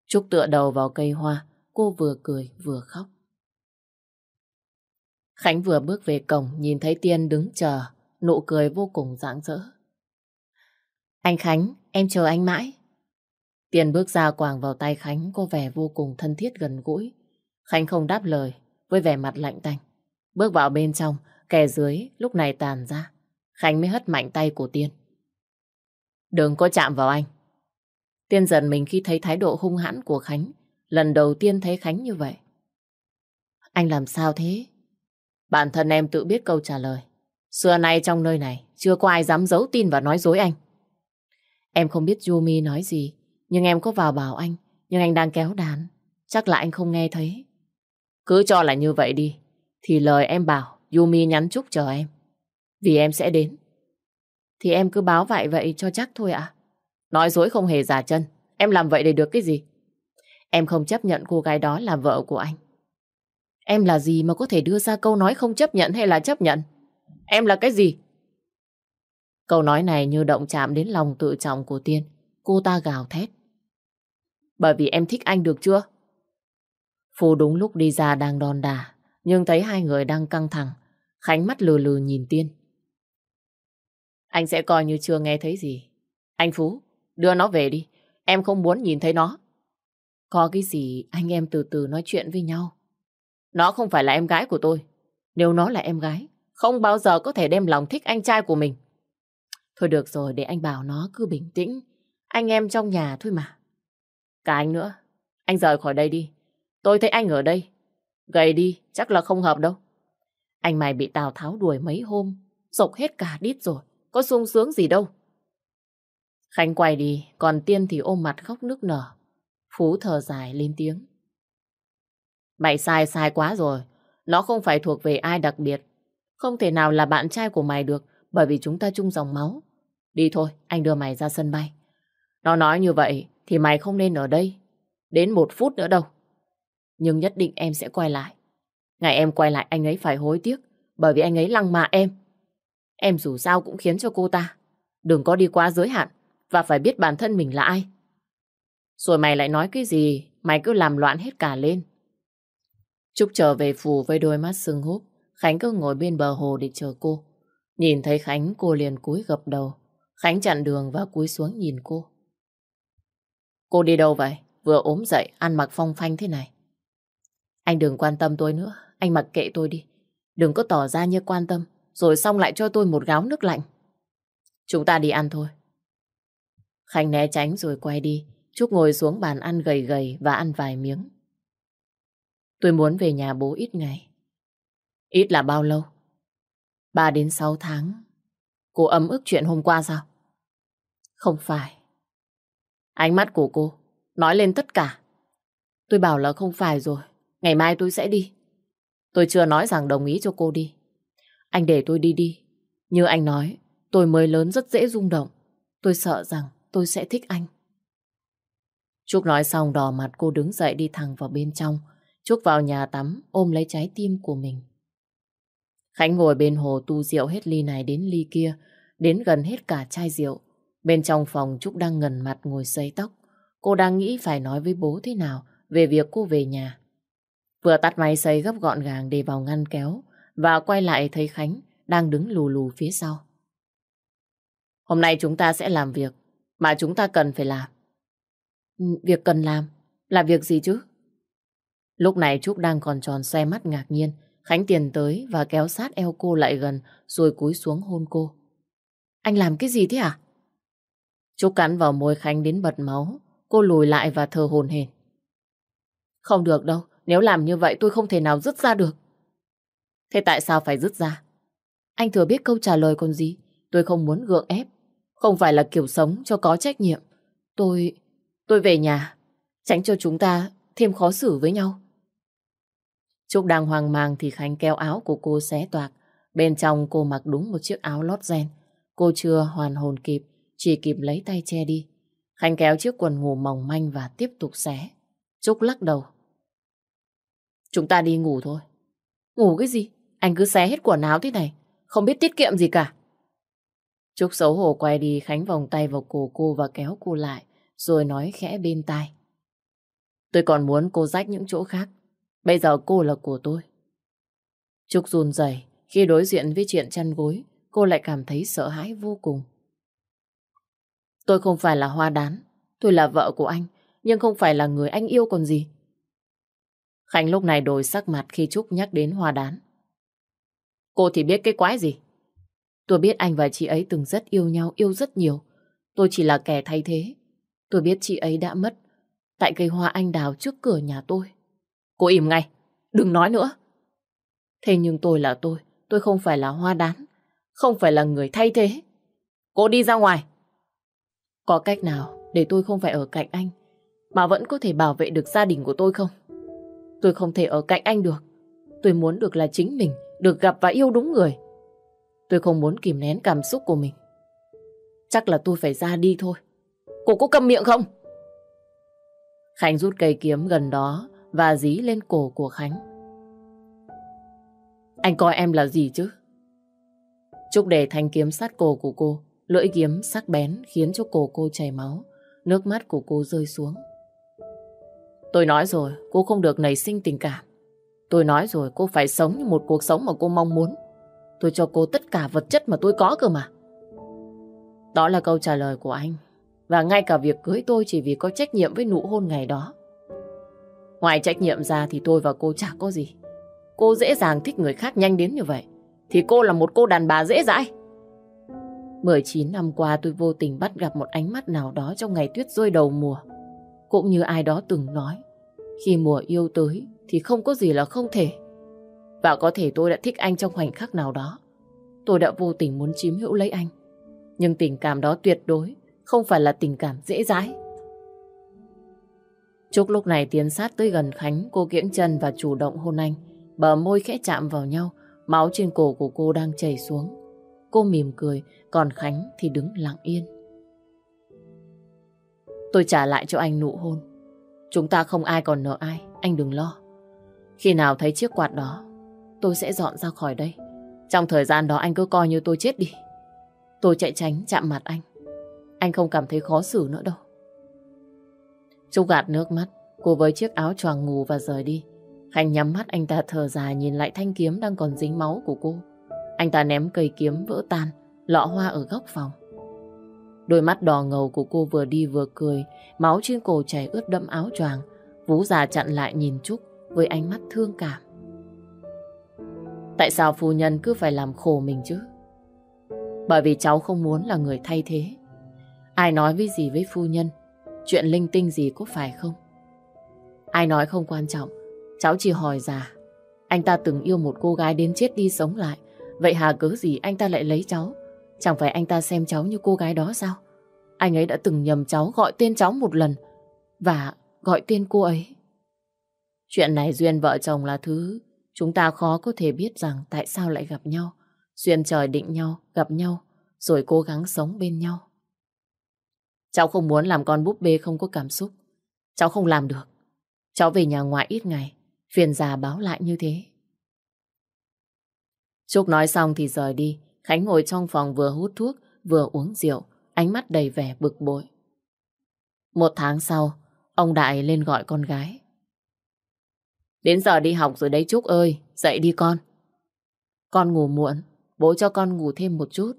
Trúc tựa đầu vào cây hoa, cô vừa cười vừa khóc. Khánh vừa bước về cổng nhìn thấy Tiên đứng chờ, nụ cười vô cùng rạng rỡ. Anh Khánh, em chờ anh mãi. Tiên bước ra quàng vào tay Khánh cô vẻ vô cùng thân thiết gần gũi. Khánh không đáp lời, với vẻ mặt lạnh tanh. Bước vào bên trong, kẻ dưới lúc này tàn ra. Khánh mới hất mạnh tay của Tiên. Đừng có chạm vào anh. Tiên giận mình khi thấy thái độ hung hãn của Khánh. Lần đầu tiên thấy Khánh như vậy. Anh làm sao thế? Bản thân em tự biết câu trả lời. Xưa nay trong nơi này, chưa có ai dám giấu tin và nói dối anh. Em không biết Yumi nói gì, nhưng em có vào bảo anh, nhưng anh đang kéo đàn. Chắc là anh không nghe thấy. Cứ cho là như vậy đi. Thì lời em bảo Yumi nhắn chúc chờ em. Vì em sẽ đến. Thì em cứ báo vậy vậy cho chắc thôi ạ. Nói dối không hề giả chân. Em làm vậy để được cái gì? Em không chấp nhận cô gái đó là vợ của anh. Em là gì mà có thể đưa ra câu nói không chấp nhận hay là chấp nhận? Em là cái gì? Câu nói này như động chạm đến lòng tự trọng của Tiên. Cô ta gào thét. Bởi vì em thích anh được chưa? phú đúng lúc đi ra đang đòn đà, nhưng thấy hai người đang căng thẳng. Khánh mắt lừ lừ nhìn Tiên. Anh sẽ coi như chưa nghe thấy gì. Anh Phú, đưa nó về đi. Em không muốn nhìn thấy nó. Có cái gì anh em từ từ nói chuyện với nhau. Nó không phải là em gái của tôi. Nếu nó là em gái, không bao giờ có thể đem lòng thích anh trai của mình. Thôi được rồi, để anh bảo nó cứ bình tĩnh. Anh em trong nhà thôi mà. Cả anh nữa, anh rời khỏi đây đi. Tôi thấy anh ở đây. Gầy đi, chắc là không hợp đâu. Anh mày bị Tào Tháo đuổi mấy hôm, sộc hết cả đít rồi. Có sung sướng gì đâu. Khánh quay đi, còn Tiên thì ôm mặt khóc nức nở. Phú thở dài lên tiếng. Mày sai sai quá rồi. Nó không phải thuộc về ai đặc biệt. Không thể nào là bạn trai của mày được bởi vì chúng ta chung dòng máu. Đi thôi, anh đưa mày ra sân bay. Nó nói như vậy thì mày không nên ở đây. Đến một phút nữa đâu. Nhưng nhất định em sẽ quay lại. Ngày em quay lại anh ấy phải hối tiếc bởi vì anh ấy lăng mạ em. Em dù sao cũng khiến cho cô ta đừng có đi quá giới hạn và phải biết bản thân mình là ai. Rồi mày lại nói cái gì, mày cứ làm loạn hết cả lên. Trúc trở về phủ với đôi mắt sưng húp, Khánh cứ ngồi bên bờ hồ để chờ cô. Nhìn thấy Khánh cô liền cúi gập đầu. Khánh chặn đường và cúi xuống nhìn cô. Cô đi đâu vậy? Vừa ốm dậy, ăn mặc phong phanh thế này. Anh đừng quan tâm tôi nữa, anh mặc kệ tôi đi. Đừng có tỏ ra như quan tâm, rồi xong lại cho tôi một gáo nước lạnh. Chúng ta đi ăn thôi. Khánh né tránh rồi quay đi. Trúc ngồi xuống bàn ăn gầy gầy và ăn vài miếng. Tôi muốn về nhà bố ít ngày. Ít là bao lâu? 3 đến 6 tháng. Cô ấm ức chuyện hôm qua sao? Không phải. Ánh mắt của cô nói lên tất cả. Tôi bảo là không phải rồi. Ngày mai tôi sẽ đi. Tôi chưa nói rằng đồng ý cho cô đi. Anh để tôi đi đi. Như anh nói, tôi mới lớn rất dễ rung động. Tôi sợ rằng tôi sẽ thích anh. Trúc nói xong đỏ mặt cô đứng dậy đi thẳng vào bên trong. Trúc vào nhà tắm ôm lấy trái tim của mình. Khánh ngồi bên hồ tu rượu hết ly này đến ly kia, đến gần hết cả chai rượu. Bên trong phòng Trúc đang ngần mặt ngồi xây tóc. Cô đang nghĩ phải nói với bố thế nào về việc cô về nhà. Vừa tắt máy xây gấp gọn gàng để vào ngăn kéo và quay lại thấy Khánh đang đứng lù lù phía sau. Hôm nay chúng ta sẽ làm việc mà chúng ta cần phải làm. Ừ, việc cần làm? Là việc gì chứ? Lúc này Trúc đang còn tròn xoe mắt ngạc nhiên. Khánh tiền tới và kéo sát eo cô lại gần, rồi cúi xuống hôn cô. Anh làm cái gì thế à? Trúc cắn vào môi Khánh đến bật máu. Cô lùi lại và thờ hồn hển. Không được đâu. Nếu làm như vậy tôi không thể nào dứt ra được. Thế tại sao phải dứt ra? Anh thừa biết câu trả lời còn gì. Tôi không muốn gượng ép. Không phải là kiểu sống cho có trách nhiệm. Tôi... tôi về nhà. Tránh cho chúng ta thêm khó xử với nhau. Trúc đang hoang mang thì Khánh kéo áo của cô xé toạc. Bên trong cô mặc đúng một chiếc áo lót ren. Cô chưa hoàn hồn kịp, chỉ kịp lấy tay che đi. Khánh kéo chiếc quần ngủ mỏng manh và tiếp tục xé. Trúc lắc đầu. Chúng ta đi ngủ thôi. Ngủ cái gì? Anh cứ xé hết quần áo thế này. Không biết tiết kiệm gì cả. Trúc xấu hổ quay đi Khánh vòng tay vào cổ cô và kéo cô lại. Rồi nói khẽ bên tai. Tôi còn muốn cô rách những chỗ khác. Bây giờ cô là của tôi. Trúc run rẩy khi đối diện với chuyện chăn gối, cô lại cảm thấy sợ hãi vô cùng. Tôi không phải là hoa đán, tôi là vợ của anh, nhưng không phải là người anh yêu còn gì. Khánh lúc này đổi sắc mặt khi Trúc nhắc đến hoa đán. Cô thì biết cái quái gì? Tôi biết anh và chị ấy từng rất yêu nhau, yêu rất nhiều. Tôi chỉ là kẻ thay thế. Tôi biết chị ấy đã mất tại cây hoa anh đào trước cửa nhà tôi. Cô im ngay, đừng nói nữa. Thế nhưng tôi là tôi, tôi không phải là hoa đán, không phải là người thay thế. Cô đi ra ngoài. Có cách nào để tôi không phải ở cạnh anh, mà vẫn có thể bảo vệ được gia đình của tôi không? Tôi không thể ở cạnh anh được. Tôi muốn được là chính mình, được gặp và yêu đúng người. Tôi không muốn kìm nén cảm xúc của mình. Chắc là tôi phải ra đi thôi. Cô có câm miệng không? Khánh rút cây kiếm gần đó và dí lên cổ của Khánh. Anh coi em là gì chứ? Trúc để thanh kiếm sát cổ của cô, lưỡi kiếm sắc bén khiến cho cổ cô chảy máu, nước mắt của cô rơi xuống. Tôi nói rồi, cô không được nảy sinh tình cảm. Tôi nói rồi, cô phải sống như một cuộc sống mà cô mong muốn. Tôi cho cô tất cả vật chất mà tôi có cơ mà. Đó là câu trả lời của anh. Và ngay cả việc cưới tôi chỉ vì có trách nhiệm với nụ hôn ngày đó. Ngoài trách nhiệm ra thì tôi và cô chả có gì. Cô dễ dàng thích người khác nhanh đến như vậy. Thì cô là một cô đàn bà dễ dãi. 19 năm qua tôi vô tình bắt gặp một ánh mắt nào đó trong ngày tuyết rơi đầu mùa. Cũng như ai đó từng nói, khi mùa yêu tới thì không có gì là không thể. Và có thể tôi đã thích anh trong khoảnh khắc nào đó. Tôi đã vô tình muốn chiếm hữu lấy anh. Nhưng tình cảm đó tuyệt đối không phải là tình cảm dễ dãi. Trúc lúc này tiến sát tới gần Khánh, cô kiễng chân và chủ động hôn anh. Bờ môi khẽ chạm vào nhau, máu trên cổ của cô đang chảy xuống. Cô mỉm cười, còn Khánh thì đứng lặng yên. Tôi trả lại cho anh nụ hôn. Chúng ta không ai còn nợ ai, anh đừng lo. Khi nào thấy chiếc quạt đó, tôi sẽ dọn ra khỏi đây. Trong thời gian đó anh cứ coi như tôi chết đi. Tôi chạy tránh chạm mặt anh. Anh không cảm thấy khó xử nữa đâu. Trúc gạt nước mắt, cô với chiếc áo choàng ngủ và rời đi. Khánh nhắm mắt anh ta thở dài nhìn lại thanh kiếm đang còn dính máu của cô. Anh ta ném cây kiếm vỡ tan, lọ hoa ở góc phòng. Đôi mắt đỏ ngầu của cô vừa đi vừa cười, máu trên cổ chảy ướt đẫm áo choàng. vũ già chặn lại nhìn Trúc với ánh mắt thương cảm. Tại sao phu nhân cứ phải làm khổ mình chứ? Bởi vì cháu không muốn là người thay thế. Ai nói với gì với phu nhân, chuyện linh tinh gì có phải không? Ai nói không quan trọng, cháu chỉ hỏi già. Anh ta từng yêu một cô gái đến chết đi sống lại. Vậy hà cớ gì anh ta lại lấy cháu? Chẳng phải anh ta xem cháu như cô gái đó sao? Anh ấy đã từng nhầm cháu gọi tên cháu một lần và gọi tên cô ấy. Chuyện này duyên vợ chồng là thứ chúng ta khó có thể biết rằng tại sao lại gặp nhau. Duyên trời định nhau, gặp nhau, rồi cố gắng sống bên nhau. Cháu không muốn làm con búp bê không có cảm xúc. Cháu không làm được. Cháu về nhà ngoại ít ngày, phiền già báo lại như thế. Trúc nói xong thì rời đi. Khánh ngồi trong phòng vừa hút thuốc, vừa uống rượu, ánh mắt đầy vẻ bực bội. Một tháng sau, ông Đại lên gọi con gái. Đến giờ đi học rồi đấy Trúc ơi, dậy đi con. Con ngủ muộn, bố cho con ngủ thêm một chút.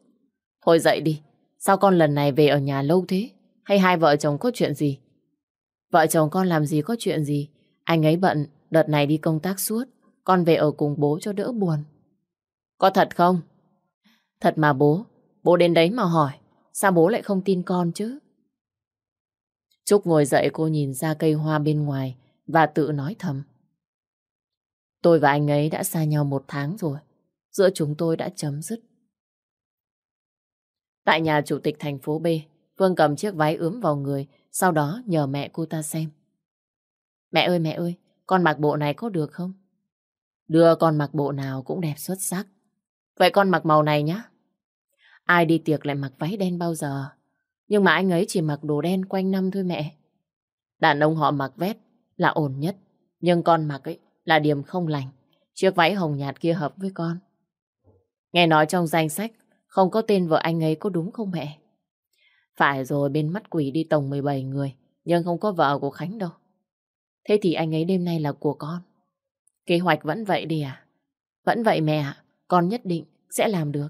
Thôi dậy đi, sao con lần này về ở nhà lâu thế? Hay hai vợ chồng có chuyện gì? Vợ chồng con làm gì có chuyện gì? Anh ấy bận, đợt này đi công tác suốt. Con về ở cùng bố cho đỡ buồn. Có thật không? Thật mà bố, bố đến đấy mà hỏi. Sao bố lại không tin con chứ? Trúc ngồi dậy cô nhìn ra cây hoa bên ngoài và tự nói thầm. Tôi và anh ấy đã xa nhau một tháng rồi. Giữa chúng tôi đã chấm dứt. Tại nhà chủ tịch thành phố B, Phương cầm chiếc váy ướm vào người, sau đó nhờ mẹ cô ta xem. Mẹ ơi mẹ ơi, con mặc bộ này có được không? Đưa con mặc bộ nào cũng đẹp xuất sắc. Vậy con mặc màu này nhá. Ai đi tiệc lại mặc váy đen bao giờ? Nhưng mà anh ấy chỉ mặc đồ đen quanh năm thôi mẹ. Đàn ông họ mặc vest là ổn nhất. Nhưng con mặc ấy là điểm không lành. Chiếc váy hồng nhạt kia hợp với con. Nghe nói trong danh sách không có tên vợ anh ấy có đúng không mẹ? Phải rồi bên mắt quỷ đi tổng 17 người nhưng không có vợ của Khánh đâu. Thế thì anh ấy đêm nay là của con. Kế hoạch vẫn vậy đi à? Vẫn vậy mẹ ạ, con nhất định sẽ làm được.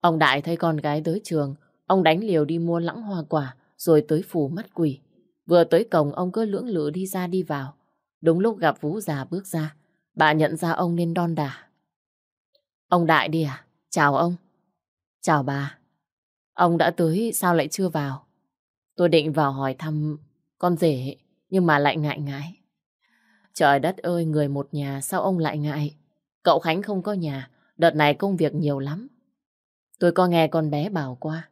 Ông Đại thấy con gái tới trường, ông đánh liều đi mua lãng hoa quả, rồi tới phủ mắt quỷ. Vừa tới cổng ông cứ lưỡng lự đi ra đi vào. Đúng lúc gặp Vũ già bước ra, bà nhận ra ông nên đon đả. Ông Đại đi à? Chào ông. Chào bà. Ông đã tới sao lại chưa vào? Tôi định vào hỏi thăm con rể, nhưng mà lại ngại ngại. Trời đất ơi, người một nhà sao ông lại ngại? Cậu Khánh không có nhà, đợt này công việc nhiều lắm. Tôi có nghe con bé bảo qua.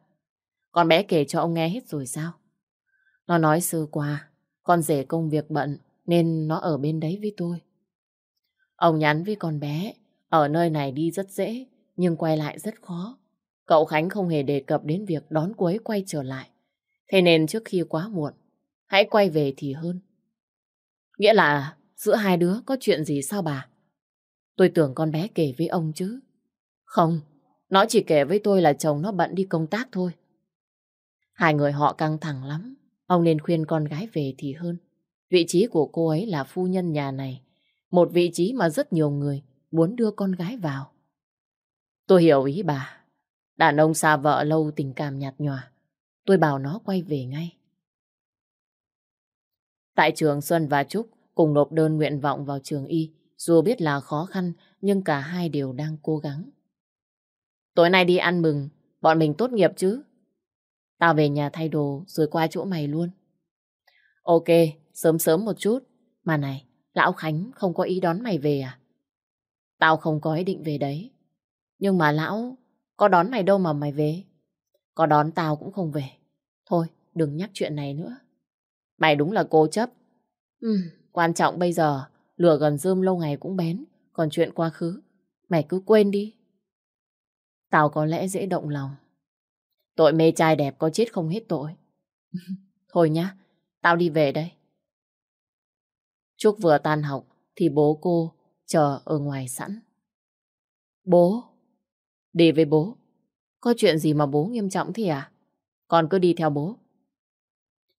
Con bé kể cho ông nghe hết rồi sao? Nó nói sơ qua, con rể công việc bận nên nó ở bên đấy với tôi. Ông nhắn với con bé, ở nơi này đi rất dễ, nhưng quay lại rất khó. Cậu Khánh không hề đề cập đến việc đón cô ấy quay trở lại. Thế nên trước khi quá muộn, hãy quay về thì hơn. Nghĩa là giữa hai đứa có chuyện gì sao bà? Tôi tưởng con bé kể với ông chứ. Không, nó chỉ kể với tôi là chồng nó bận đi công tác thôi. Hai người họ căng thẳng lắm. Ông nên khuyên con gái về thì hơn. Vị trí của cô ấy là phu nhân nhà này. Một vị trí mà rất nhiều người muốn đưa con gái vào. Tôi hiểu ý bà. Đàn ông xa vợ lâu tình cảm nhạt nhòa. Tôi bảo nó quay về ngay. Tại trường Xuân và Trúc cùng nộp đơn nguyện vọng vào trường Y. Dù biết là khó khăn, nhưng cả hai đều đang cố gắng. Tối nay đi ăn mừng, bọn mình tốt nghiệp chứ? Tao về nhà thay đồ rồi qua chỗ mày luôn. Ok, sớm sớm một chút. Mà này, Lão Khánh không có ý đón mày về à? Tao không có ý định về đấy. Nhưng mà Lão có đón mày đâu mà mày về. Có đón tao cũng không về. Thôi, đừng nhắc chuyện này nữa. Mày đúng là cố chấp. Ừ, quan trọng bây giờ, lửa gần rơm lâu ngày cũng bén. Còn chuyện quá khứ, mày cứ quên đi. Tao có lẽ dễ động lòng. Tội mê trai đẹp có chết không hết tội. Thôi nhá, tao đi về đây. Trúc vừa tan học thì bố cô chờ ở ngoài sẵn. Bố? Đi với bố. Có chuyện gì mà bố nghiêm trọng thì à? Con cứ đi theo bố.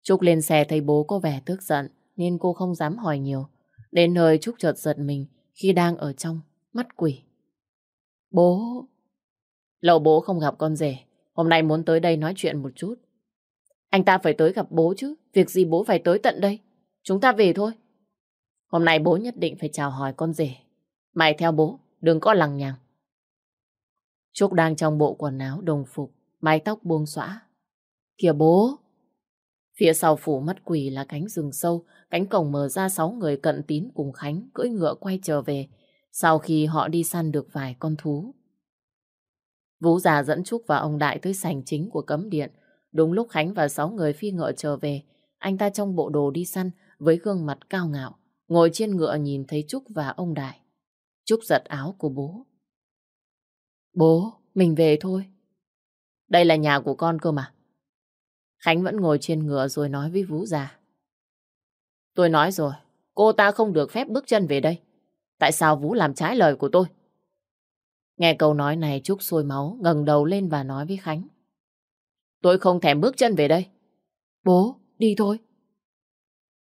Trúc lên xe thấy bố có vẻ tức giận nên cô không dám hỏi nhiều. Đến nơi Trúc chợt giật mình khi đang ở trong mắt quỷ. Bố... Lậu bố không gặp con rể. Hôm nay muốn tới đây nói chuyện một chút. Anh ta phải tới gặp bố chứ. Việc gì bố phải tới tận đây. Chúng ta về thôi. Hôm nay bố nhất định phải chào hỏi con rể. Mày theo bố, đừng có lằng nhằng. Trúc đang trong bộ quần áo đồng phục, mái tóc buông xõa. Kìa bố! Phía sau phủ mất quỷ là cánh rừng sâu, cánh cổng mở ra sáu người cận tín cùng Khánh cưỡi ngựa quay trở về, sau khi họ đi săn được vài con thú. Vũ già dẫn Trúc và ông Đại tới sảnh chính của cấm điện. Đúng lúc Khánh và sáu người phi ngựa trở về, anh ta trong bộ đồ đi săn với gương mặt cao ngạo, ngồi trên ngựa nhìn thấy Trúc và ông Đại. Trúc giật áo của bố. Bố, mình về thôi. Đây là nhà của con cơ mà. Khánh vẫn ngồi trên ngựa rồi nói với Vũ già. Tôi nói rồi, cô ta không được phép bước chân về đây. Tại sao Vũ làm trái lời của tôi? Nghe câu nói này Trúc sôi máu, ngẩng đầu lên và nói với Khánh. Tôi không thèm bước chân về đây. Bố, đi thôi.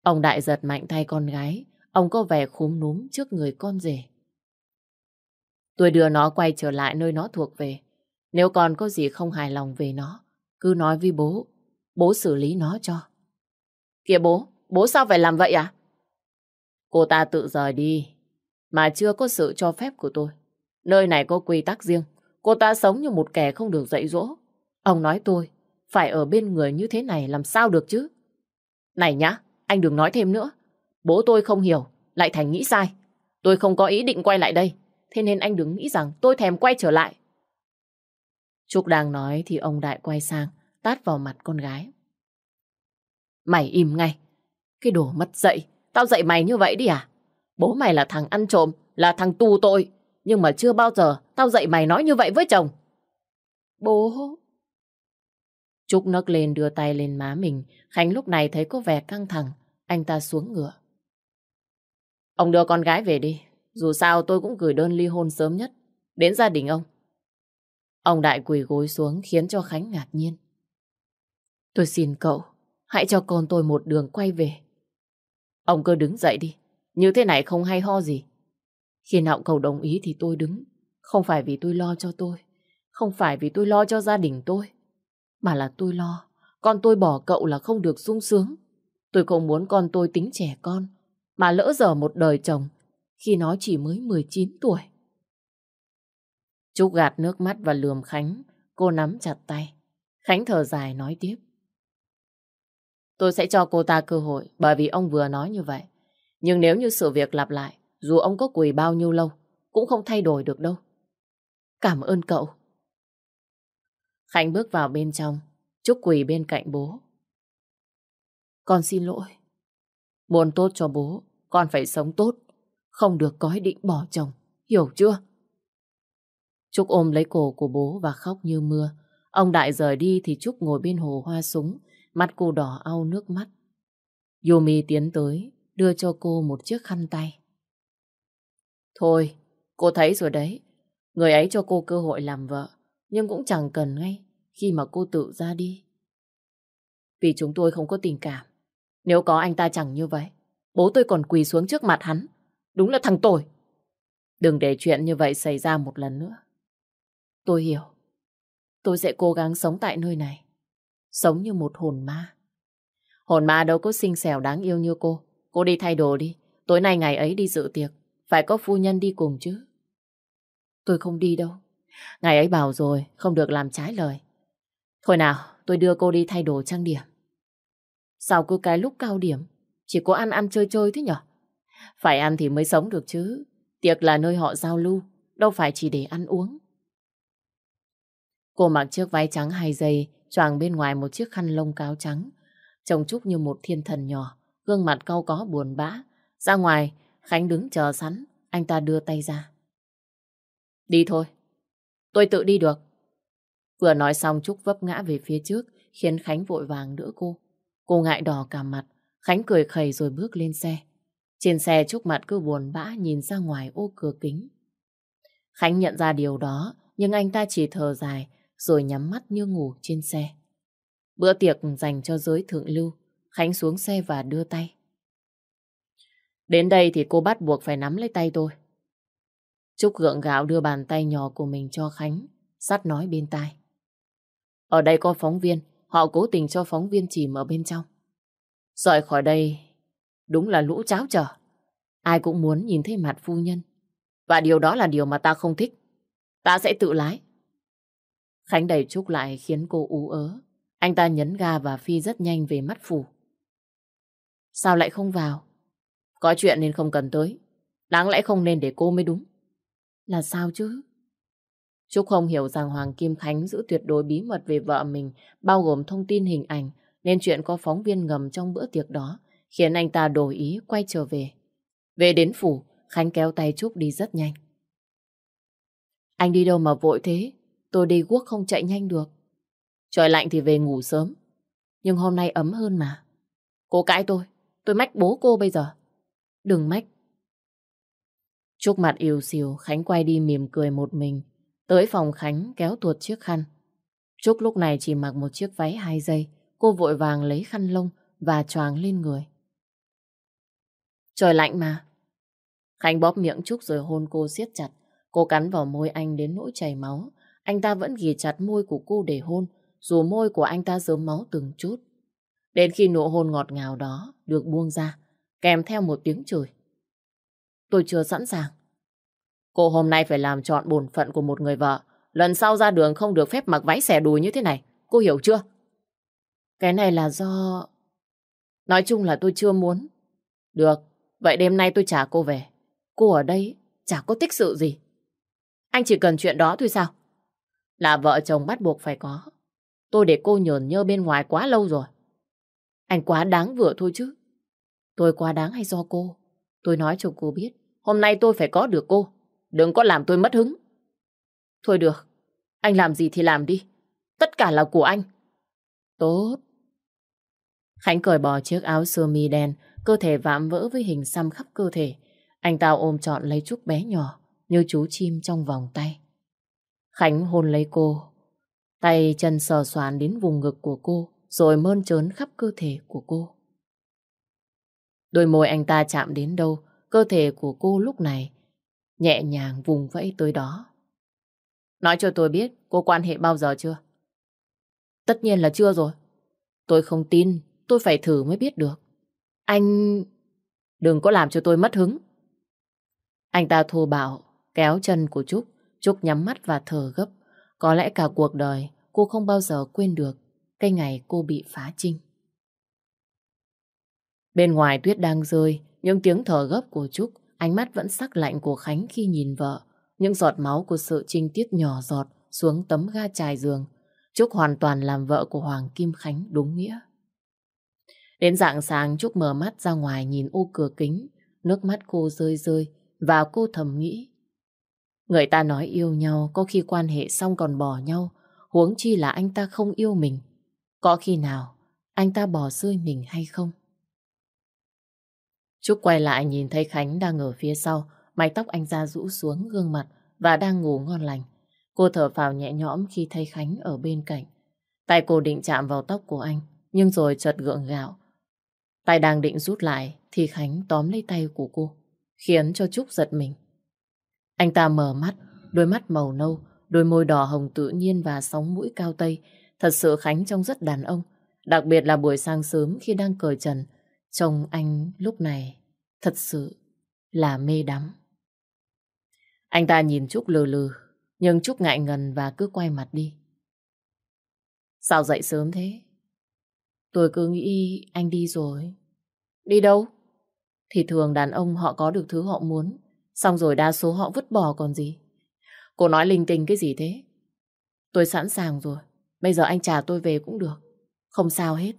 Ông Đại giật mạnh tay con gái, ông có vẻ khúm núm trước người con rể. Tôi đưa nó quay trở lại nơi nó thuộc về. Nếu còn có gì không hài lòng về nó, cứ nói với bố, bố xử lý nó cho. Kìa bố, bố sao phải làm vậy à? Cô ta tự rời đi, mà chưa có sự cho phép của tôi. Nơi này có quy tắc riêng, cô ta sống như một kẻ không được dạy dỗ. Ông nói tôi, phải ở bên người như thế này làm sao được chứ? Này nhá, anh đừng nói thêm nữa. Bố tôi không hiểu, lại thành nghĩ sai. Tôi không có ý định quay lại đây, thế nên anh đừng nghĩ rằng tôi thèm quay trở lại. Trúc đang nói thì ông Đại quay sang, tát vào mặt con gái. Mày im ngay. Cái đồ mất dậy, tao dạy mày như vậy đi à? Bố mày là thằng ăn trộm, là thằng tù tội. Nhưng mà chưa bao giờ tao dạy mày nói như vậy với chồng. Bố... Trúc nấc lên đưa tay lên má mình. Khánh lúc này thấy có vẻ căng thẳng. Anh ta xuống ngựa. Ông đưa con gái về đi. Dù sao tôi cũng gửi đơn ly hôn sớm nhất. Đến gia đình ông. Ông Đại quỳ gối xuống khiến cho Khánh ngạc nhiên. Tôi xin cậu, hãy cho con tôi một đường quay về. Ông cứ đứng dậy đi, như thế này không hay ho gì. Khi nào cậu đồng ý thì tôi đứng, không phải vì tôi lo cho tôi, không phải vì tôi lo cho gia đình tôi, mà là tôi lo, con tôi bỏ cậu là không được sung sướng. Tôi không muốn con tôi tính trẻ con, mà lỡ giờ một đời chồng khi nó chỉ mới 19 tuổi. Trúc gạt nước mắt và lườm Khánh, cô nắm chặt tay. Khánh thở dài nói tiếp. Tôi sẽ cho cô ta cơ hội bởi vì ông vừa nói như vậy. Nhưng nếu như sự việc lặp lại, dù ông có quỳ bao nhiêu lâu, cũng không thay đổi được đâu. Cảm ơn cậu. Khánh bước vào bên trong, Trúc quỳ bên cạnh bố. Con xin lỗi. Muốn tốt cho bố, con phải sống tốt, không được có ý định bỏ chồng, hiểu chưa? Trúc ôm lấy cổ của bố và khóc như mưa. Ông Đại rời đi thì Trúc ngồi bên hồ hoa súng, Mắt cô đỏ au nước mắt. Yumi tiến tới, đưa cho cô một chiếc khăn tay. Thôi, cô thấy rồi đấy. Người ấy cho cô cơ hội làm vợ, nhưng cũng chẳng cần ngay khi mà cô tự ra đi. Vì chúng tôi không có tình cảm. Nếu có anh ta chẳng như vậy, bố tôi còn quỳ xuống trước mặt hắn. Đúng là thằng tồi. Đừng để chuyện như vậy xảy ra một lần nữa. Tôi hiểu. Tôi sẽ cố gắng sống tại nơi này sống như một hồn ma. Hồn ma đâu có xinh xẻo đáng yêu như cô. Cô đi thay đồ đi. Tối nay ngày ấy đi dự tiệc. Phải có phu nhân đi cùng chứ. Tôi không đi đâu. Ngày ấy bảo rồi, không được làm trái lời. Thôi nào, tôi đưa cô đi thay đồ trang điểm. Sao cứ cái lúc cao điểm, chỉ có ăn ăn chơi chơi thế nhở? Phải ăn thì mới sống được chứ. Tiệc là nơi họ giao lưu, đâu phải chỉ để ăn uống. Cô mặc chiếc váy trắng hai dây choàng bên ngoài một chiếc khăn lông cáo trắng. Trông Trúc như một thiên thần nhỏ, gương mặt cau có buồn bã. Ra ngoài, Khánh đứng chờ sẵn, anh ta đưa tay ra. Đi thôi, tôi tự đi được. Vừa nói xong Trúc vấp ngã về phía trước, khiến Khánh vội vàng đỡ cô. Cô ngại đỏ cả mặt, Khánh cười khẩy rồi bước lên xe. Trên xe Trúc mặt cứ buồn bã nhìn ra ngoài ô cửa kính. Khánh nhận ra điều đó, nhưng anh ta chỉ thở dài rồi nhắm mắt như ngủ trên xe. Bữa tiệc dành cho giới thượng lưu, Khánh xuống xe và đưa tay. Đến đây thì cô bắt buộc phải nắm lấy tay tôi. Trúc gượng gạo đưa bàn tay nhỏ của mình cho Khánh, sắt nói bên tai. Ở đây có phóng viên, họ cố tình cho phóng viên chìm ở bên trong. Rời khỏi đây, đúng là lũ cháo trở. Ai cũng muốn nhìn thấy mặt phu nhân. Và điều đó là điều mà ta không thích. Ta sẽ tự lái. Khánh đẩy Trúc lại khiến cô ú ớ. Anh ta nhấn ga và phi rất nhanh về mắt phủ. Sao lại không vào? Có chuyện nên không cần tới. Đáng lẽ không nên để cô mới đúng. Là sao chứ? Trúc không hiểu rằng Hoàng Kim Khánh giữ tuyệt đối bí mật về vợ mình, bao gồm thông tin hình ảnh, nên chuyện có phóng viên ngầm trong bữa tiệc đó khiến anh ta đổi ý quay trở về. Về đến phủ, Khánh kéo tay Trúc đi rất nhanh. Anh đi đâu mà vội thế? Tôi đi guốc không chạy nhanh được. Trời lạnh thì về ngủ sớm. Nhưng hôm nay ấm hơn mà. Cô cãi tôi. Tôi mách bố cô bây giờ. Đừng mách. Trúc mặt yêu xìu, Khánh quay đi mỉm cười một mình. Tới phòng Khánh kéo tuột chiếc khăn. Trúc lúc này chỉ mặc một chiếc váy hai giây. Cô vội vàng lấy khăn lông và choàng lên người. Trời lạnh mà. Khánh bóp miệng Trúc rồi hôn cô siết chặt. Cô cắn vào môi anh đến nỗi chảy máu. Anh ta vẫn ghi chặt môi của cô để hôn, dù môi của anh ta dớm máu từng chút. Đến khi nụ hôn ngọt ngào đó được buông ra, kèm theo một tiếng chửi. Tôi chưa sẵn sàng. Cô hôm nay phải làm trọn bổn phận của một người vợ. Lần sau ra đường không được phép mặc váy xẻ đùi như thế này. Cô hiểu chưa? Cái này là do... Nói chung là tôi chưa muốn. Được, vậy đêm nay tôi trả cô về. Cô ở đây chả có tích sự gì. Anh chỉ cần chuyện đó thôi sao? Là vợ chồng bắt buộc phải có. Tôi để cô nhờn nhơ bên ngoài quá lâu rồi. Anh quá đáng vừa thôi chứ. Tôi quá đáng hay do cô? Tôi nói cho cô biết. Hôm nay tôi phải có được cô. Đừng có làm tôi mất hứng. Thôi được. Anh làm gì thì làm đi. Tất cả là của anh. Tốt. Khánh cởi bỏ chiếc áo sơ mi đen, cơ thể vạm vỡ với hình xăm khắp cơ thể. Anh ta ôm trọn lấy Trúc bé nhỏ, như chú chim trong vòng tay. Khánh hôn lấy cô. Tay chân sờ soạn đến vùng ngực của cô, rồi mơn trớn khắp cơ thể của cô. Đôi môi anh ta chạm đến đâu, cơ thể của cô lúc này nhẹ nhàng vùng vẫy tới đó. Nói cho tôi biết cô quan hệ bao giờ chưa? Tất nhiên là chưa rồi. Tôi không tin, tôi phải thử mới biết được. Anh... Đừng có làm cho tôi mất hứng. Anh ta thô bạo, kéo chân của Trúc. Trúc nhắm mắt và thở gấp. Có lẽ cả cuộc đời cô không bao giờ quên được cái ngày cô bị phá trinh. Bên ngoài tuyết đang rơi, những tiếng thở gấp của Trúc, ánh mắt vẫn sắc lạnh của Khánh khi nhìn vợ. Những giọt máu của sự trinh tiết nhỏ giọt xuống tấm ga trải giường. Trúc hoàn toàn làm vợ của Hoàng Kim Khánh đúng nghĩa. Đến dạng sáng Trúc mở mắt ra ngoài nhìn ô cửa kính, nước mắt cô rơi rơi và cô thầm nghĩ. Người ta nói yêu nhau có khi quan hệ xong còn bỏ nhau, huống chi là anh ta không yêu mình. Có khi nào anh ta bỏ rơi mình hay không? Trúc quay lại nhìn thấy Khánh đang ở phía sau, mái tóc anh ra rũ xuống gương mặt và đang ngủ ngon lành. Cô thở phào nhẹ nhõm khi thấy Khánh ở bên cạnh. Tay cô định chạm vào tóc của anh, nhưng rồi chợt gượng gạo. Tay đang định rút lại thì Khánh tóm lấy tay của cô, khiến cho Trúc giật mình. Anh ta mở mắt, đôi mắt màu nâu, đôi môi đỏ hồng tự nhiên và sóng mũi cao tây. Thật sự Khánh trông rất đàn ông, đặc biệt là buổi sáng sớm khi đang cởi trần. Trông anh lúc này thật sự là mê đắm. Anh ta nhìn Trúc lừ lừ, nhưng Trúc ngại ngần và cứ quay mặt đi. Sao dậy sớm thế? Tôi cứ nghĩ anh đi rồi. Đi đâu? Thì thường đàn ông họ có được thứ họ muốn, xong rồi đa số họ vứt bỏ còn gì. Cô nói linh tinh cái gì thế? Tôi sẵn sàng rồi, bây giờ anh trả tôi về cũng được. Không sao hết.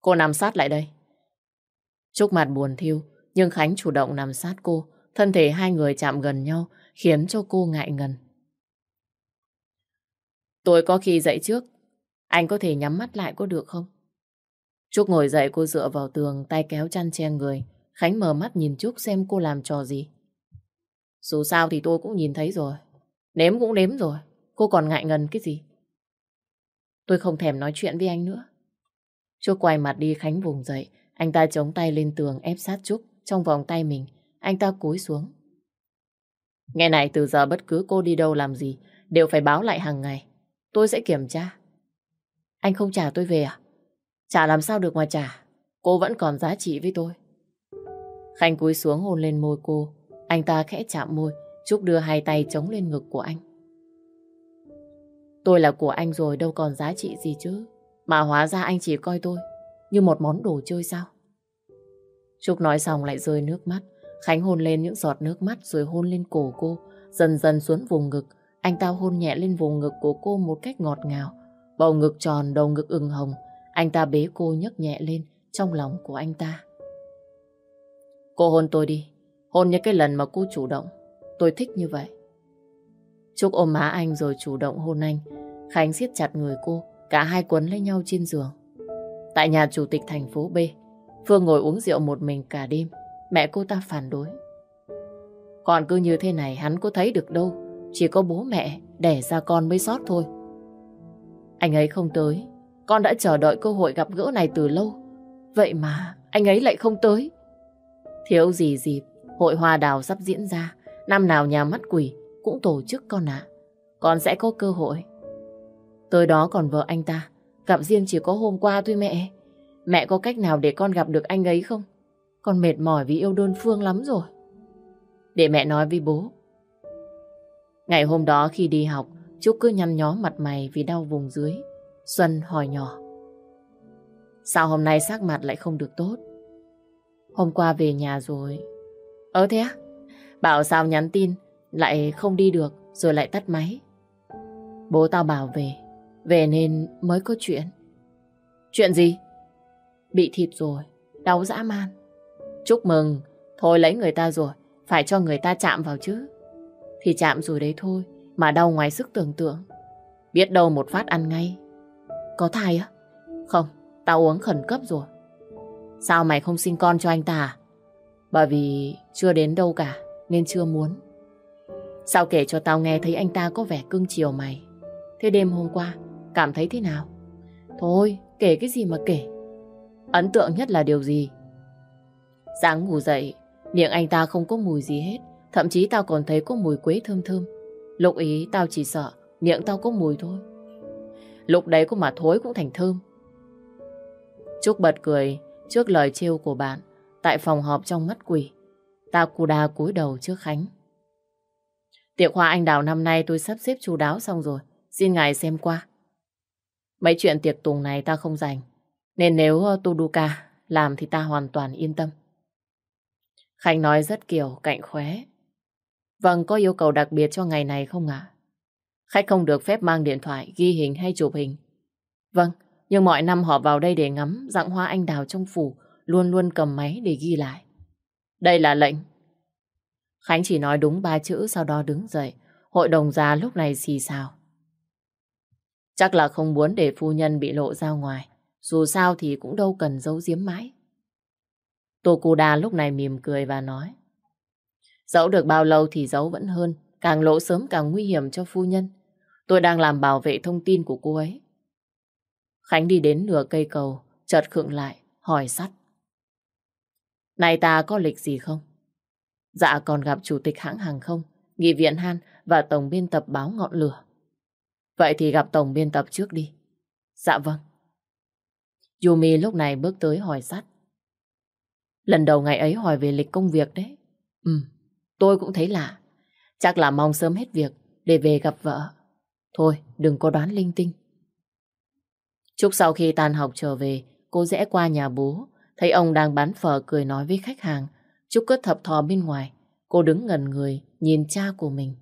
Cô nằm sát lại đây. Trúc mặt buồn thiêu, nhưng Khánh chủ động nằm sát cô, thân thể hai người chạm gần nhau, khiến cho cô ngại ngần. Tôi có khi dậy trước, anh có thể nhắm mắt lại có được không? Trúc ngồi dậy cô dựa vào tường, tay kéo chăn che người. Khánh mở mắt nhìn Trúc xem cô làm trò gì. Dù sao thì tôi cũng nhìn thấy rồi. Nếm cũng nếm rồi. Cô còn ngại ngần cái gì? Tôi không thèm nói chuyện với anh nữa. Trúc quay mặt đi Khánh vùng dậy. Anh ta chống tay lên tường ép sát Trúc trong vòng tay mình. Anh ta cúi xuống. Nghe này từ giờ bất cứ cô đi đâu làm gì đều phải báo lại hàng ngày. Tôi sẽ kiểm tra. Anh không trả tôi về à? Chả làm sao được mà trả. Cô vẫn còn giá trị với tôi. Khanh cúi xuống hôn lên môi cô. Anh ta khẽ chạm môi. Trúc đưa hai tay chống lên ngực của anh. Tôi là của anh rồi đâu còn giá trị gì chứ. Mà hóa ra anh chỉ coi tôi như một món đồ chơi sao? Trúc nói xong lại rơi nước mắt. Khánh hôn lên những giọt nước mắt rồi hôn lên cổ cô, dần dần xuống vùng ngực. Anh ta hôn nhẹ lên vùng ngực của cô một cách ngọt ngào. Bầu ngực tròn, đầu ngực ửng hồng. Anh ta bế cô nhấc nhẹ lên trong lòng của anh ta. Cô hôn tôi đi. Hôn như cái lần mà cô chủ động. Tôi thích như vậy. Trúc ôm má anh rồi chủ động hôn anh. Khánh siết chặt người cô. Cả hai quấn lấy nhau trên giường. Tại nhà chủ tịch thành phố B, Phương ngồi uống rượu một mình cả đêm. Mẹ cô ta phản đối. Còn cứ như thế này hắn có thấy được đâu. Chỉ có bố mẹ đẻ ra con mới sót thôi. Anh ấy không tới. Con đã chờ đợi cơ hội gặp gỡ này từ lâu. Vậy mà anh ấy lại không tới. Thiếu gì dịp, hội hoa đào sắp diễn ra. Năm nào nhà mắt quỷ cũng tổ chức con ạ. Con sẽ có cơ hội. Tới đó còn vợ anh ta. Gặp riêng chỉ có hôm qua thôi mẹ. Mẹ có cách nào để con gặp được anh ấy không? Con mệt mỏi vì yêu đơn phương lắm rồi. Để mẹ nói với bố. Ngày hôm đó khi đi học, Trúc cứ nhăn nhó mặt mày vì đau vùng dưới. Xuân hỏi nhỏ. Sao hôm nay sắc mặt lại không được tốt? Hôm qua về nhà rồi. Ơ thế á? Bảo sao nhắn tin, lại không đi được, rồi lại tắt máy. Bố tao bảo về. Về nên mới có chuyện. Chuyện gì? Bị thịt rồi. Đau dã man. Chúc mừng. Thôi lấy người ta rồi. Phải cho người ta chạm vào chứ. Thì chạm rồi đấy thôi. Mà đau ngoài sức tưởng tượng. Biết đâu một phát ăn ngay. Có thai á? Không. Tao uống khẩn cấp rồi. Sao mày không sinh con cho anh ta à? Bởi vì chưa đến đâu cả nên chưa muốn. Sao kể cho tao nghe thấy anh ta có vẻ cưng chiều mày. Thế đêm hôm qua cảm thấy thế nào? Thôi, kể cái gì mà kể. Ấn tượng nhất là điều gì? Sáng ngủ dậy, miệng anh ta không có mùi gì hết. Thậm chí tao còn thấy có mùi quế thơm thơm. Lúc ý tao chỉ sợ miệng tao có mùi thôi. Lúc đấy có mà thối cũng thành thơm. Trúc bật cười trước lời trêu của bạn tại phòng họp trong mắt quỷ. Ta cù đà cúi đầu trước Khánh. Tiệc hoa anh đào năm nay tôi sắp xếp chú đáo xong rồi. Xin ngài xem qua. Mấy chuyện tiệc tùng này ta không dành. Nên nếu ờ, Tuduka làm thì ta hoàn toàn yên tâm. Khánh nói rất kiểu cạnh khóe. Vâng, có yêu cầu đặc biệt cho ngày này không ạ? Khách không được phép mang điện thoại, ghi hình hay chụp hình. Vâng, nhưng mọi năm họ vào đây để ngắm dạng hoa anh đào trong phủ, luôn luôn cầm máy để ghi lại. Đây là lệnh. Khánh chỉ nói đúng ba chữ sau đó đứng dậy. Hội đồng già lúc này xì xào. Chắc là không muốn để phu nhân bị lộ ra ngoài. Dù sao thì cũng đâu cần giấu giếm mãi. Tô Cô Đa lúc này mỉm cười và nói. Giấu được bao lâu thì giấu vẫn hơn. Càng lộ sớm càng nguy hiểm cho phu nhân. Tôi đang làm bảo vệ thông tin của cô ấy. Khánh đi đến nửa cây cầu, chợt khựng lại, hỏi sắt. Này ta có lịch gì không? Dạ còn gặp chủ tịch hãng hàng không, nghị viện Han và tổng biên tập báo ngọn lửa. Vậy thì gặp tổng biên tập trước đi. Dạ vâng. Yumi lúc này bước tới hỏi sắt. Lần đầu ngày ấy hỏi về lịch công việc đấy. Ừ, tôi cũng thấy lạ. Chắc là mong sớm hết việc để về gặp vợ. Thôi, đừng có đoán linh tinh. Chúc sau khi tan học trở về, cô rẽ qua nhà bố, thấy ông đang bán phở cười nói với khách hàng. Trúc cất thập thò bên ngoài, cô đứng ngần người, nhìn cha của mình.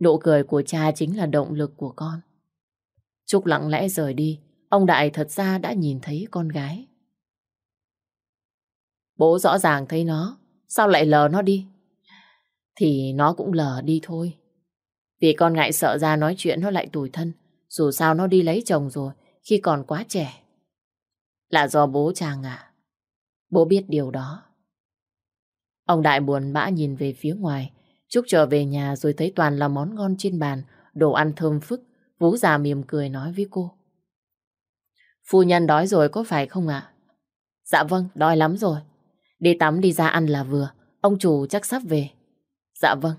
Nụ cười của cha chính là động lực của con. Trúc lặng lẽ rời đi, ông Đại thật ra đã nhìn thấy con gái. Bố rõ ràng thấy nó, sao lại lờ nó đi? Thì nó cũng lờ đi thôi. Vì con ngại sợ ra nói chuyện nó lại tủi thân, dù sao nó đi lấy chồng rồi, khi còn quá trẻ. Là do bố chàng à? Bố biết điều đó. Ông Đại buồn bã nhìn về phía ngoài. Trúc trở về nhà rồi thấy toàn là món ngon trên bàn, đồ ăn thơm phức. Vũ già mỉm cười nói với cô. Phu nhân đói rồi có phải không ạ? Dạ vâng, đói lắm rồi. Đi tắm đi ra ăn là vừa. Ông chủ chắc sắp về. Dạ vâng.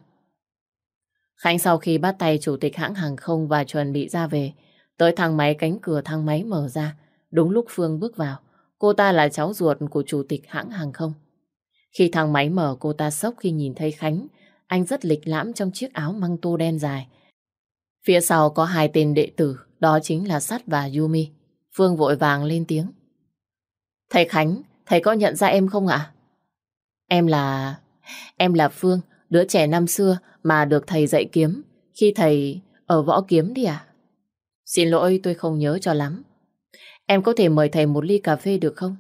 Khánh sau khi bắt tay chủ tịch hãng hàng không và chuẩn bị ra về, tới thang máy cánh cửa thang máy mở ra, đúng lúc Phương bước vào. Cô ta là cháu ruột của chủ tịch hãng hàng không. Khi thang máy mở cô ta sốc khi nhìn thấy Khánh, anh rất lịch lãm trong chiếc áo măng tô đen dài. Phía sau có hai tên đệ tử, đó chính là Sắt và Yumi. Phương vội vàng lên tiếng. Thầy Khánh, thầy có nhận ra em không ạ? Em là... Em là Phương, đứa trẻ năm xưa mà được thầy dạy kiếm khi thầy ở võ kiếm đi à? Xin lỗi tôi không nhớ cho lắm. Em có thể mời thầy một ly cà phê được không?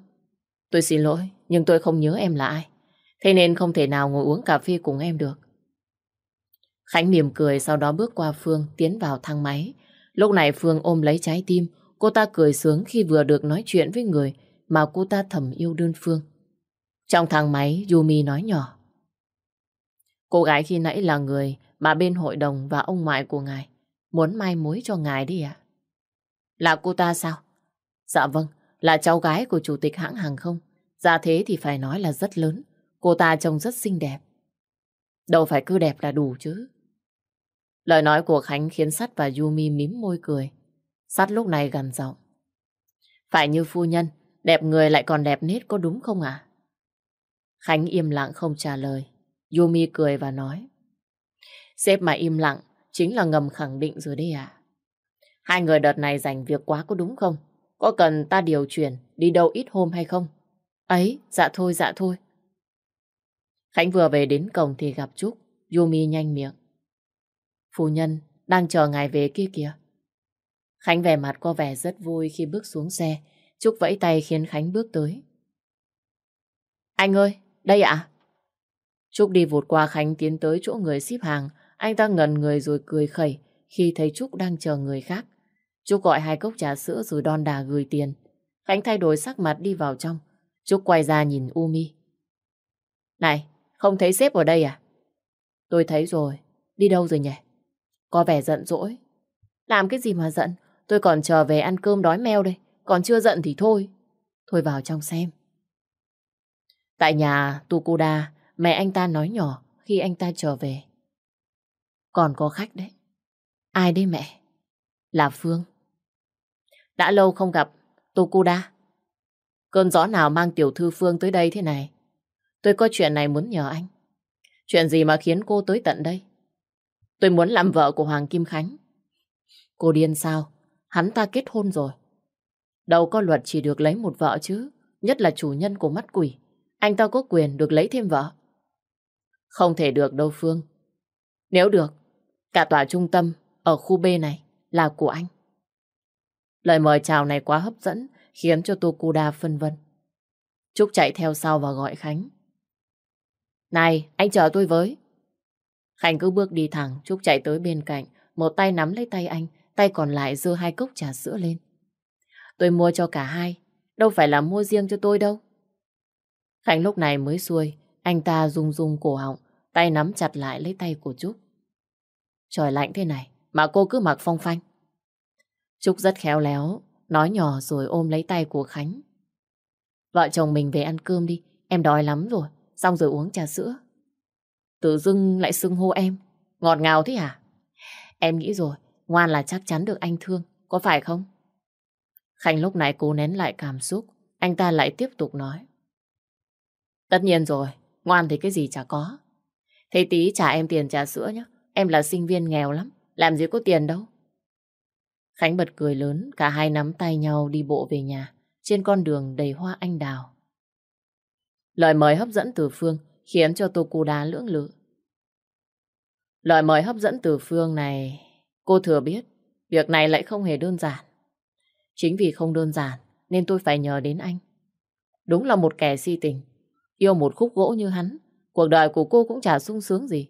Tôi xin lỗi, nhưng tôi không nhớ em là ai. Thế nên không thể nào ngồi uống cà phê cùng em được. Khánh mỉm cười sau đó bước qua Phương tiến vào thang máy. Lúc này Phương ôm lấy trái tim. Cô ta cười sướng khi vừa được nói chuyện với người mà cô ta thầm yêu đơn Phương. Trong thang máy, Yumi nói nhỏ. Cô gái khi nãy là người mà bên hội đồng và ông ngoại của ngài muốn mai mối cho ngài đi ạ. Là cô ta sao? Dạ vâng, là cháu gái của chủ tịch hãng hàng không. Dạ thế thì phải nói là rất lớn. Cô ta trông rất xinh đẹp. Đâu phải cứ đẹp là đủ chứ. Lời nói của Khánh khiến Sắt và Yumi mím môi cười. Sắt lúc này gần giọng. Phải như phu nhân, đẹp người lại còn đẹp nết có đúng không ạ? Khánh im lặng không trả lời. Yumi cười và nói. Sếp mà im lặng chính là ngầm khẳng định rồi đấy à. Hai người đợt này rảnh việc quá có đúng không? Có cần ta điều chuyển đi đâu ít hôm hay không? Ấy, dạ thôi, dạ thôi. Khánh vừa về đến cổng thì gặp Trúc. Yumi nhanh miệng. Phu nhân, đang chờ ngài về kia kìa. Khánh vẻ mặt có vẻ rất vui khi bước xuống xe. Trúc vẫy tay khiến Khánh bước tới. Anh ơi, đây ạ. Trúc đi vụt qua Khánh tiến tới chỗ người ship hàng. Anh ta ngần người rồi cười khẩy khi thấy Trúc đang chờ người khác. Trúc gọi hai cốc trà sữa rồi đon đà gửi tiền. Khánh thay đổi sắc mặt đi vào trong. Trúc quay ra nhìn Umi. Này, không thấy sếp ở đây à? Tôi thấy rồi. Đi đâu rồi nhỉ? Có vẻ giận dỗi. Làm cái gì mà giận? Tôi còn chờ về ăn cơm đói meo đây. Còn chưa giận thì thôi. Thôi vào trong xem. Tại nhà Tukuda, mẹ anh ta nói nhỏ khi anh ta trở về. Còn có khách đấy. Ai đấy mẹ? Là Phương. Đã lâu không gặp, Tokuda. Cơn gió nào mang tiểu thư Phương tới đây thế này? Tôi có chuyện này muốn nhờ anh. Chuyện gì mà khiến cô tới tận đây? Tôi muốn làm vợ của Hoàng Kim Khánh. Cô điên sao? Hắn ta kết hôn rồi. Đâu có luật chỉ được lấy một vợ chứ. Nhất là chủ nhân của mắt quỷ. Anh ta có quyền được lấy thêm vợ. Không thể được đâu Phương. Nếu được, cả tòa trung tâm ở khu B này là của anh. Lời mời chào này quá hấp dẫn, khiến cho Tokuda phân vân. Trúc chạy theo sau và gọi Khánh. Này, anh chờ tôi với. Khánh cứ bước đi thẳng, Trúc chạy tới bên cạnh, một tay nắm lấy tay anh, tay còn lại giơ hai cốc trà sữa lên. Tôi mua cho cả hai, đâu phải là mua riêng cho tôi đâu. Khánh lúc này mới xuôi, anh ta rung rung cổ họng, tay nắm chặt lại lấy tay của Trúc. Trời lạnh thế này, mà cô cứ mặc phong phanh. Trúc rất khéo léo, nói nhỏ rồi ôm lấy tay của Khánh. Vợ chồng mình về ăn cơm đi, em đói lắm rồi, xong rồi uống trà sữa. Tự dưng lại xưng hô em, ngọt ngào thế à? Em nghĩ rồi, ngoan là chắc chắn được anh thương, có phải không? Khánh lúc này cố nén lại cảm xúc, anh ta lại tiếp tục nói. Tất nhiên rồi, ngoan thì cái gì chả có. Thế tí trả em tiền trà sữa nhé, em là sinh viên nghèo lắm, làm gì có tiền đâu. Khánh bật cười lớn, cả hai nắm tay nhau đi bộ về nhà, trên con đường đầy hoa anh đào. Lời mời hấp dẫn từ Phương khiến cho Tokuda lưỡng lự. Lời mời hấp dẫn từ Phương này, cô thừa biết, việc này lại không hề đơn giản. Chính vì không đơn giản, nên tôi phải nhờ đến anh. Đúng là một kẻ si tình, yêu một khúc gỗ như hắn, cuộc đời của cô cũng chả sung sướng gì.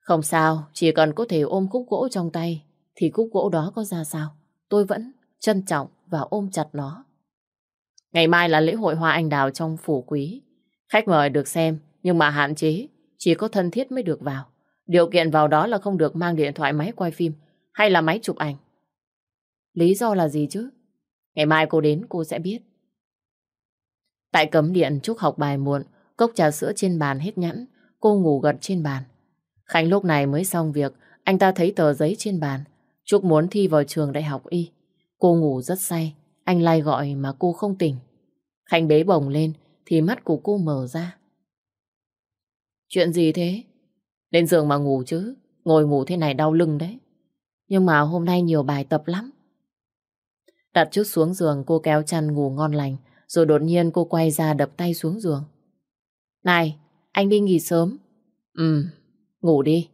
Không sao, chỉ cần có thể ôm khúc gỗ trong tay, thì khúc gỗ đó có ra sao, tôi vẫn trân trọng và ôm chặt nó. Ngày mai là lễ hội hoa anh đào trong phủ quý. Khách mời được xem, nhưng mà hạn chế, chỉ có thân thiết mới được vào. Điều kiện vào đó là không được mang điện thoại máy quay phim hay là máy chụp ảnh. Lý do là gì chứ? Ngày mai cô đến cô sẽ biết. Tại cấm điện Trúc học bài muộn, cốc trà sữa trên bàn hết nhẵn, cô ngủ gật trên bàn. Khánh lúc này mới xong việc, anh ta thấy tờ giấy trên bàn, Trúc muốn thi vào trường đại học y. Cô ngủ rất say, anh lay gọi mà cô không tỉnh. Khánh bế bồng lên thì mắt của cô mở ra. Chuyện gì thế? Lên giường mà ngủ chứ, ngồi ngủ thế này đau lưng đấy. Nhưng mà hôm nay nhiều bài tập lắm. Đặt chút xuống giường cô kéo chăn ngủ ngon lành, rồi đột nhiên cô quay ra đập tay xuống giường. Này, anh đi nghỉ sớm. Ừ, ngủ đi.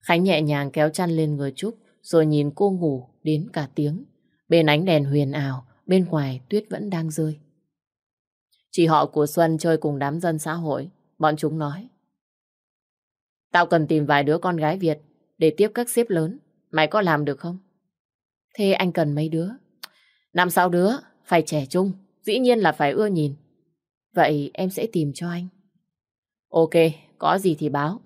Khánh nhẹ nhàng kéo chăn lên người Trúc, rồi nhìn cô ngủ đến cả tiếng. Bên ánh đèn huyền ảo, bên ngoài tuyết vẫn đang rơi. Chị họ của Xuân chơi cùng đám dân xã hội, bọn chúng nói. Tao cần tìm vài đứa con gái Việt để tiếp các xếp lớn. Mày có làm được không? Thế anh cần mấy đứa? Năm sáu đứa, phải trẻ trung, dĩ nhiên là phải ưa nhìn. Vậy em sẽ tìm cho anh. Ok, có gì thì báo.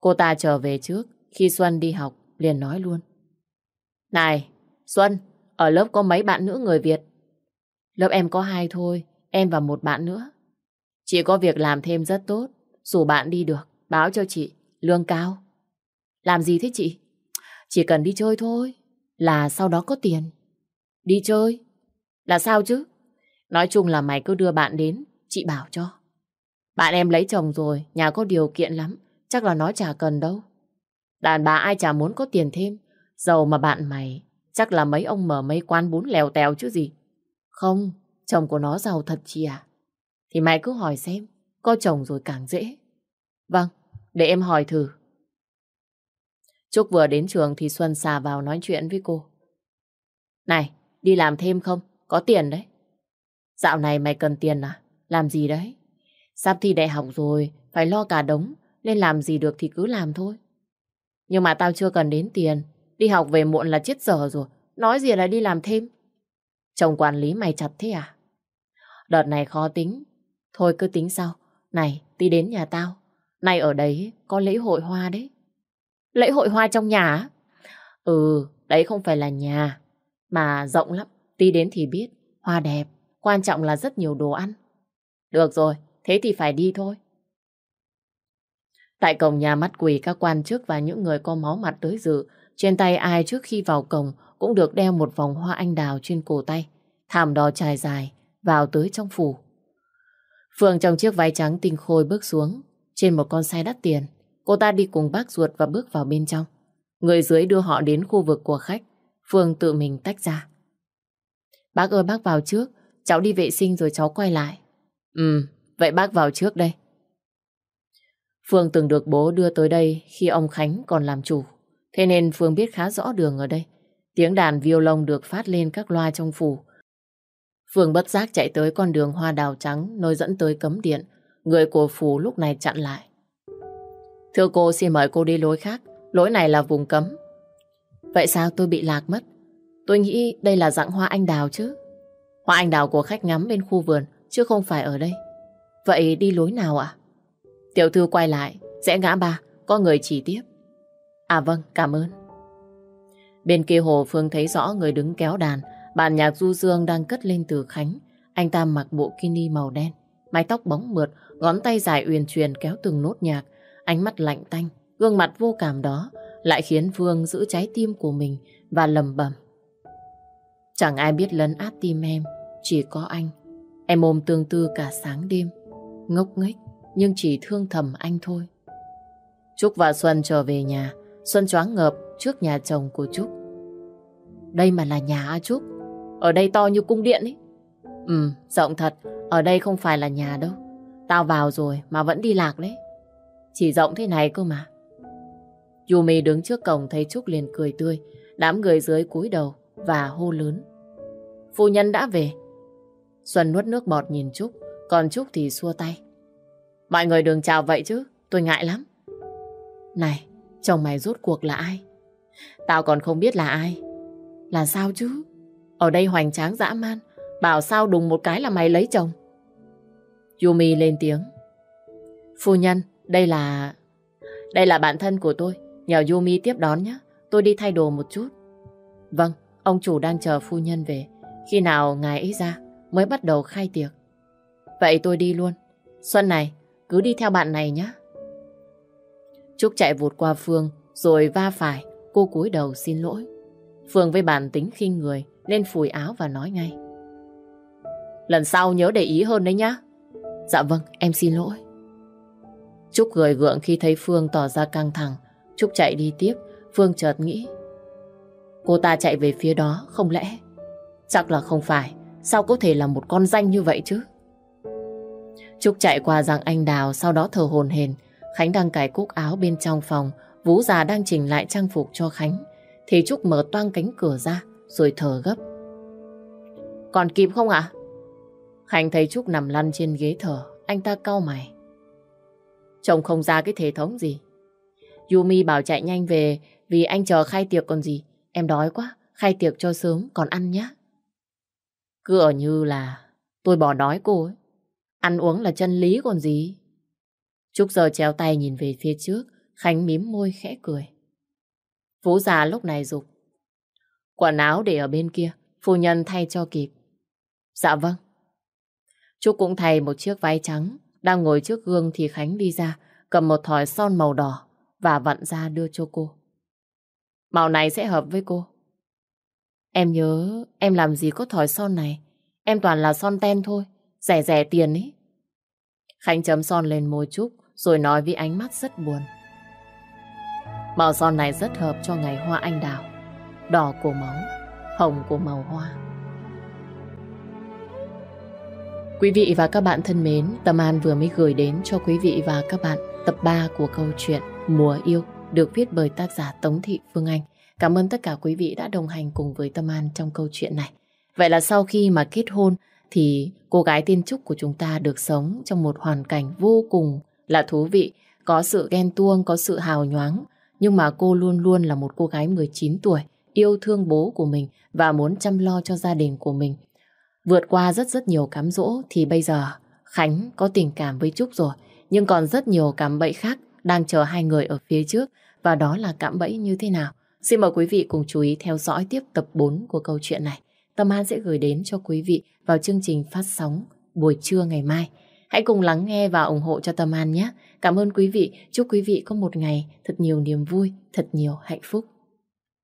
Cô ta trở về trước, khi Xuân đi học, liền nói luôn. Này, Xuân, ở lớp có mấy bạn nữ người Việt? Lớp em có hai thôi, em và một bạn nữa. Chị có việc làm thêm rất tốt, rủ bạn đi được, báo cho chị, lương cao. Làm gì thế chị? Chỉ cần đi chơi thôi, là sau đó có tiền. Đi chơi? Là sao chứ? Nói chung là mày cứ đưa bạn đến, chị bảo cho. Bạn em lấy chồng rồi, nhà có điều kiện lắm, chắc là nó chả cần đâu. Đàn bà ai chả muốn có tiền thêm, giàu mà bạn mày, chắc là mấy ông mở mấy quán bún lèo tèo chứ gì. Không, chồng của nó giàu thật chị à? Thì mày cứ hỏi xem, có chồng rồi càng dễ. Vâng, để em hỏi thử. Trúc vừa đến trường thì Xuân xà vào nói chuyện với cô. Này, đi làm thêm không? Có tiền đấy. Dạo này mày cần tiền à? Làm gì đấy? Sắp thi đại học rồi, phải lo cả đống, nên làm gì được thì cứ làm thôi. Nhưng mà tao chưa cần đến tiền, đi học về muộn là chết giờ rồi, nói gì là đi làm thêm. Chồng quản lý mày chặt thế à? Đợt này khó tính, thôi cứ tính sau. Này, đi đến nhà tao, này ở đấy có lễ hội hoa đấy. Lễ hội hoa trong nhà á? Ừ, đấy không phải là nhà, mà rộng lắm, đi đến thì biết, hoa đẹp, quan trọng là rất nhiều đồ ăn. Được rồi, thế thì phải đi thôi. Tại cổng nhà mắt quỳ các quan chức và những người có máu mặt tới dự, trên tay ai trước khi vào cổng cũng được đeo một vòng hoa anh đào trên cổ tay, thảm đỏ trải dài, vào tới trong phủ. Phương trong chiếc váy trắng tinh khôi bước xuống, trên một con xe đắt tiền. Cô ta đi cùng bác ruột và bước vào bên trong. Người dưới đưa họ đến khu vực của khách. Phương tự mình tách ra. Bác ơi bác vào trước, cháu đi vệ sinh rồi cháu quay lại. Ừ, vậy bác vào trước đây. Phương từng được bố đưa tới đây khi ông Khánh còn làm chủ. Thế nên Phương biết khá rõ đường ở đây. Tiếng đàn violon được phát lên các loa trong phủ. Phương bất giác chạy tới con đường hoa đào trắng nơi dẫn tới cấm điện. Người của phủ lúc này chặn lại. Thưa cô xin mời cô đi lối khác. Lối này là vùng cấm. Vậy sao tôi bị lạc mất? Tôi nghĩ đây là dạng hoa anh đào chứ. Hoa anh đào của khách ngắm bên khu vườn, chứ không phải ở đây. Vậy đi lối nào ạ? Tiểu thư quay lại, rẽ ngã ba, có người chỉ tiếp. À vâng, cảm ơn. Bên kia hồ Phương thấy rõ người đứng kéo đàn, bản nhạc du dương đang cất lên từ Khánh. Anh ta mặc bộ kini màu đen, mái tóc bóng mượt, ngón tay dài uyển chuyển kéo từng nốt nhạc, ánh mắt lạnh tanh, gương mặt vô cảm đó lại khiến Phương giữ trái tim của mình và lầm bầm. Chẳng ai biết lấn át tim em, chỉ có anh. Em ôm tương tư cả sáng đêm, ngốc nghếch nhưng chỉ thương thầm anh thôi. Trúc và Xuân trở về nhà, Xuân choáng ngợp trước nhà chồng của Trúc. Đây mà là nhà A Trúc, ở đây to như cung điện ấy. Ừ, rộng thật, ở đây không phải là nhà đâu. Tao vào rồi mà vẫn đi lạc đấy. Chỉ rộng thế này cơ mà. Yumi đứng trước cổng thấy Trúc liền cười tươi, đám người dưới cúi đầu và hô lớn. Phu nhân đã về. Xuân nuốt nước bọt nhìn Trúc, còn Trúc thì xua tay. Mọi người đừng chào vậy chứ, tôi ngại lắm. Này, chồng mày rốt cuộc là ai? Tao còn không biết là ai. Là sao chứ? Ở đây hoành tráng dã man, bảo sao đùng một cái là mày lấy chồng. Yumi lên tiếng. Phu nhân, đây là... Đây là bạn thân của tôi, nhờ Yumi tiếp đón nhé. Tôi đi thay đồ một chút. Vâng, ông chủ đang chờ phu nhân về. Khi nào ngài ấy ra mới bắt đầu khai tiệc. Vậy tôi đi luôn. Xuân này, cứ đi theo bạn này nhé. Trúc chạy vụt qua Phương, rồi va phải, cô cúi đầu xin lỗi. Phương với bản tính khinh người, nên phủi áo và nói ngay. Lần sau nhớ để ý hơn đấy nhá. Dạ vâng, em xin lỗi. Trúc cười gượng khi thấy Phương tỏ ra căng thẳng. Trúc chạy đi tiếp, Phương chợt nghĩ. cô ta chạy về phía đó không lẽ? Chắc là không phải. Sao có thể là một con danh như vậy chứ? Trúc chạy qua rằng anh Đào sau đó thở hồn hền. Khánh đang cài cúc áo bên trong phòng. Vũ già đang chỉnh lại trang phục cho Khánh. Thì Trúc mở toang cánh cửa ra rồi thở gấp. Còn kịp không ạ? Khánh thấy Trúc nằm lăn trên ghế thở. Anh ta cau mày. Trông không ra cái thể thống gì. Yumi bảo chạy nhanh về vì anh chờ khai tiệc còn gì. Em đói quá, khai tiệc cho sớm còn ăn nhé. Cứ ở như là tôi bỏ đói cô ấy. Ăn uống là chân lý còn gì. Trúc giờ chéo tay nhìn về phía trước, Khánh mím môi khẽ cười. Vũ già lúc này dục Quần áo để ở bên kia, phu nhân thay cho kịp. Dạ vâng. Trúc cũng thay một chiếc váy trắng, đang ngồi trước gương thì Khánh đi ra, cầm một thỏi son màu đỏ và vặn ra đưa cho cô. Màu này sẽ hợp với cô. Em nhớ em làm gì có thỏi son này. Em toàn là son ten thôi. Rẻ rẻ tiền ấy. Khánh chấm son lên môi Trúc rồi nói với ánh mắt rất buồn. Màu son này rất hợp cho ngày hoa anh đào. Đỏ của máu, hồng của màu hoa. Quý vị và các bạn thân mến, Tâm An vừa mới gửi đến cho quý vị và các bạn tập 3 của câu chuyện Mùa Yêu được viết bởi tác giả Tống Thị Phương Anh. Cảm ơn tất cả quý vị đã đồng hành cùng với Tâm An trong câu chuyện này. Vậy là sau khi mà kết hôn thì cô gái tiên Trúc của chúng ta được sống trong một hoàn cảnh vô cùng là thú vị, có sự ghen tuông, có sự hào nhoáng, nhưng mà cô luôn luôn là một cô gái 19 tuổi, yêu thương bố của mình và muốn chăm lo cho gia đình của mình. Vượt qua rất rất nhiều cám dỗ thì bây giờ Khánh có tình cảm với Trúc rồi, nhưng còn rất nhiều cám bẫy khác đang chờ hai người ở phía trước và đó là cạm bẫy như thế nào. Xin mời quý vị cùng chú ý theo dõi tiếp tập 4 của câu chuyện này. Tâm An sẽ gửi đến cho quý vị vào chương trình phát sóng buổi trưa ngày mai. Hãy cùng lắng nghe và ủng hộ cho Tâm An nhé. Cảm ơn quý vị. Chúc quý vị có một ngày thật nhiều niềm vui, thật nhiều hạnh phúc.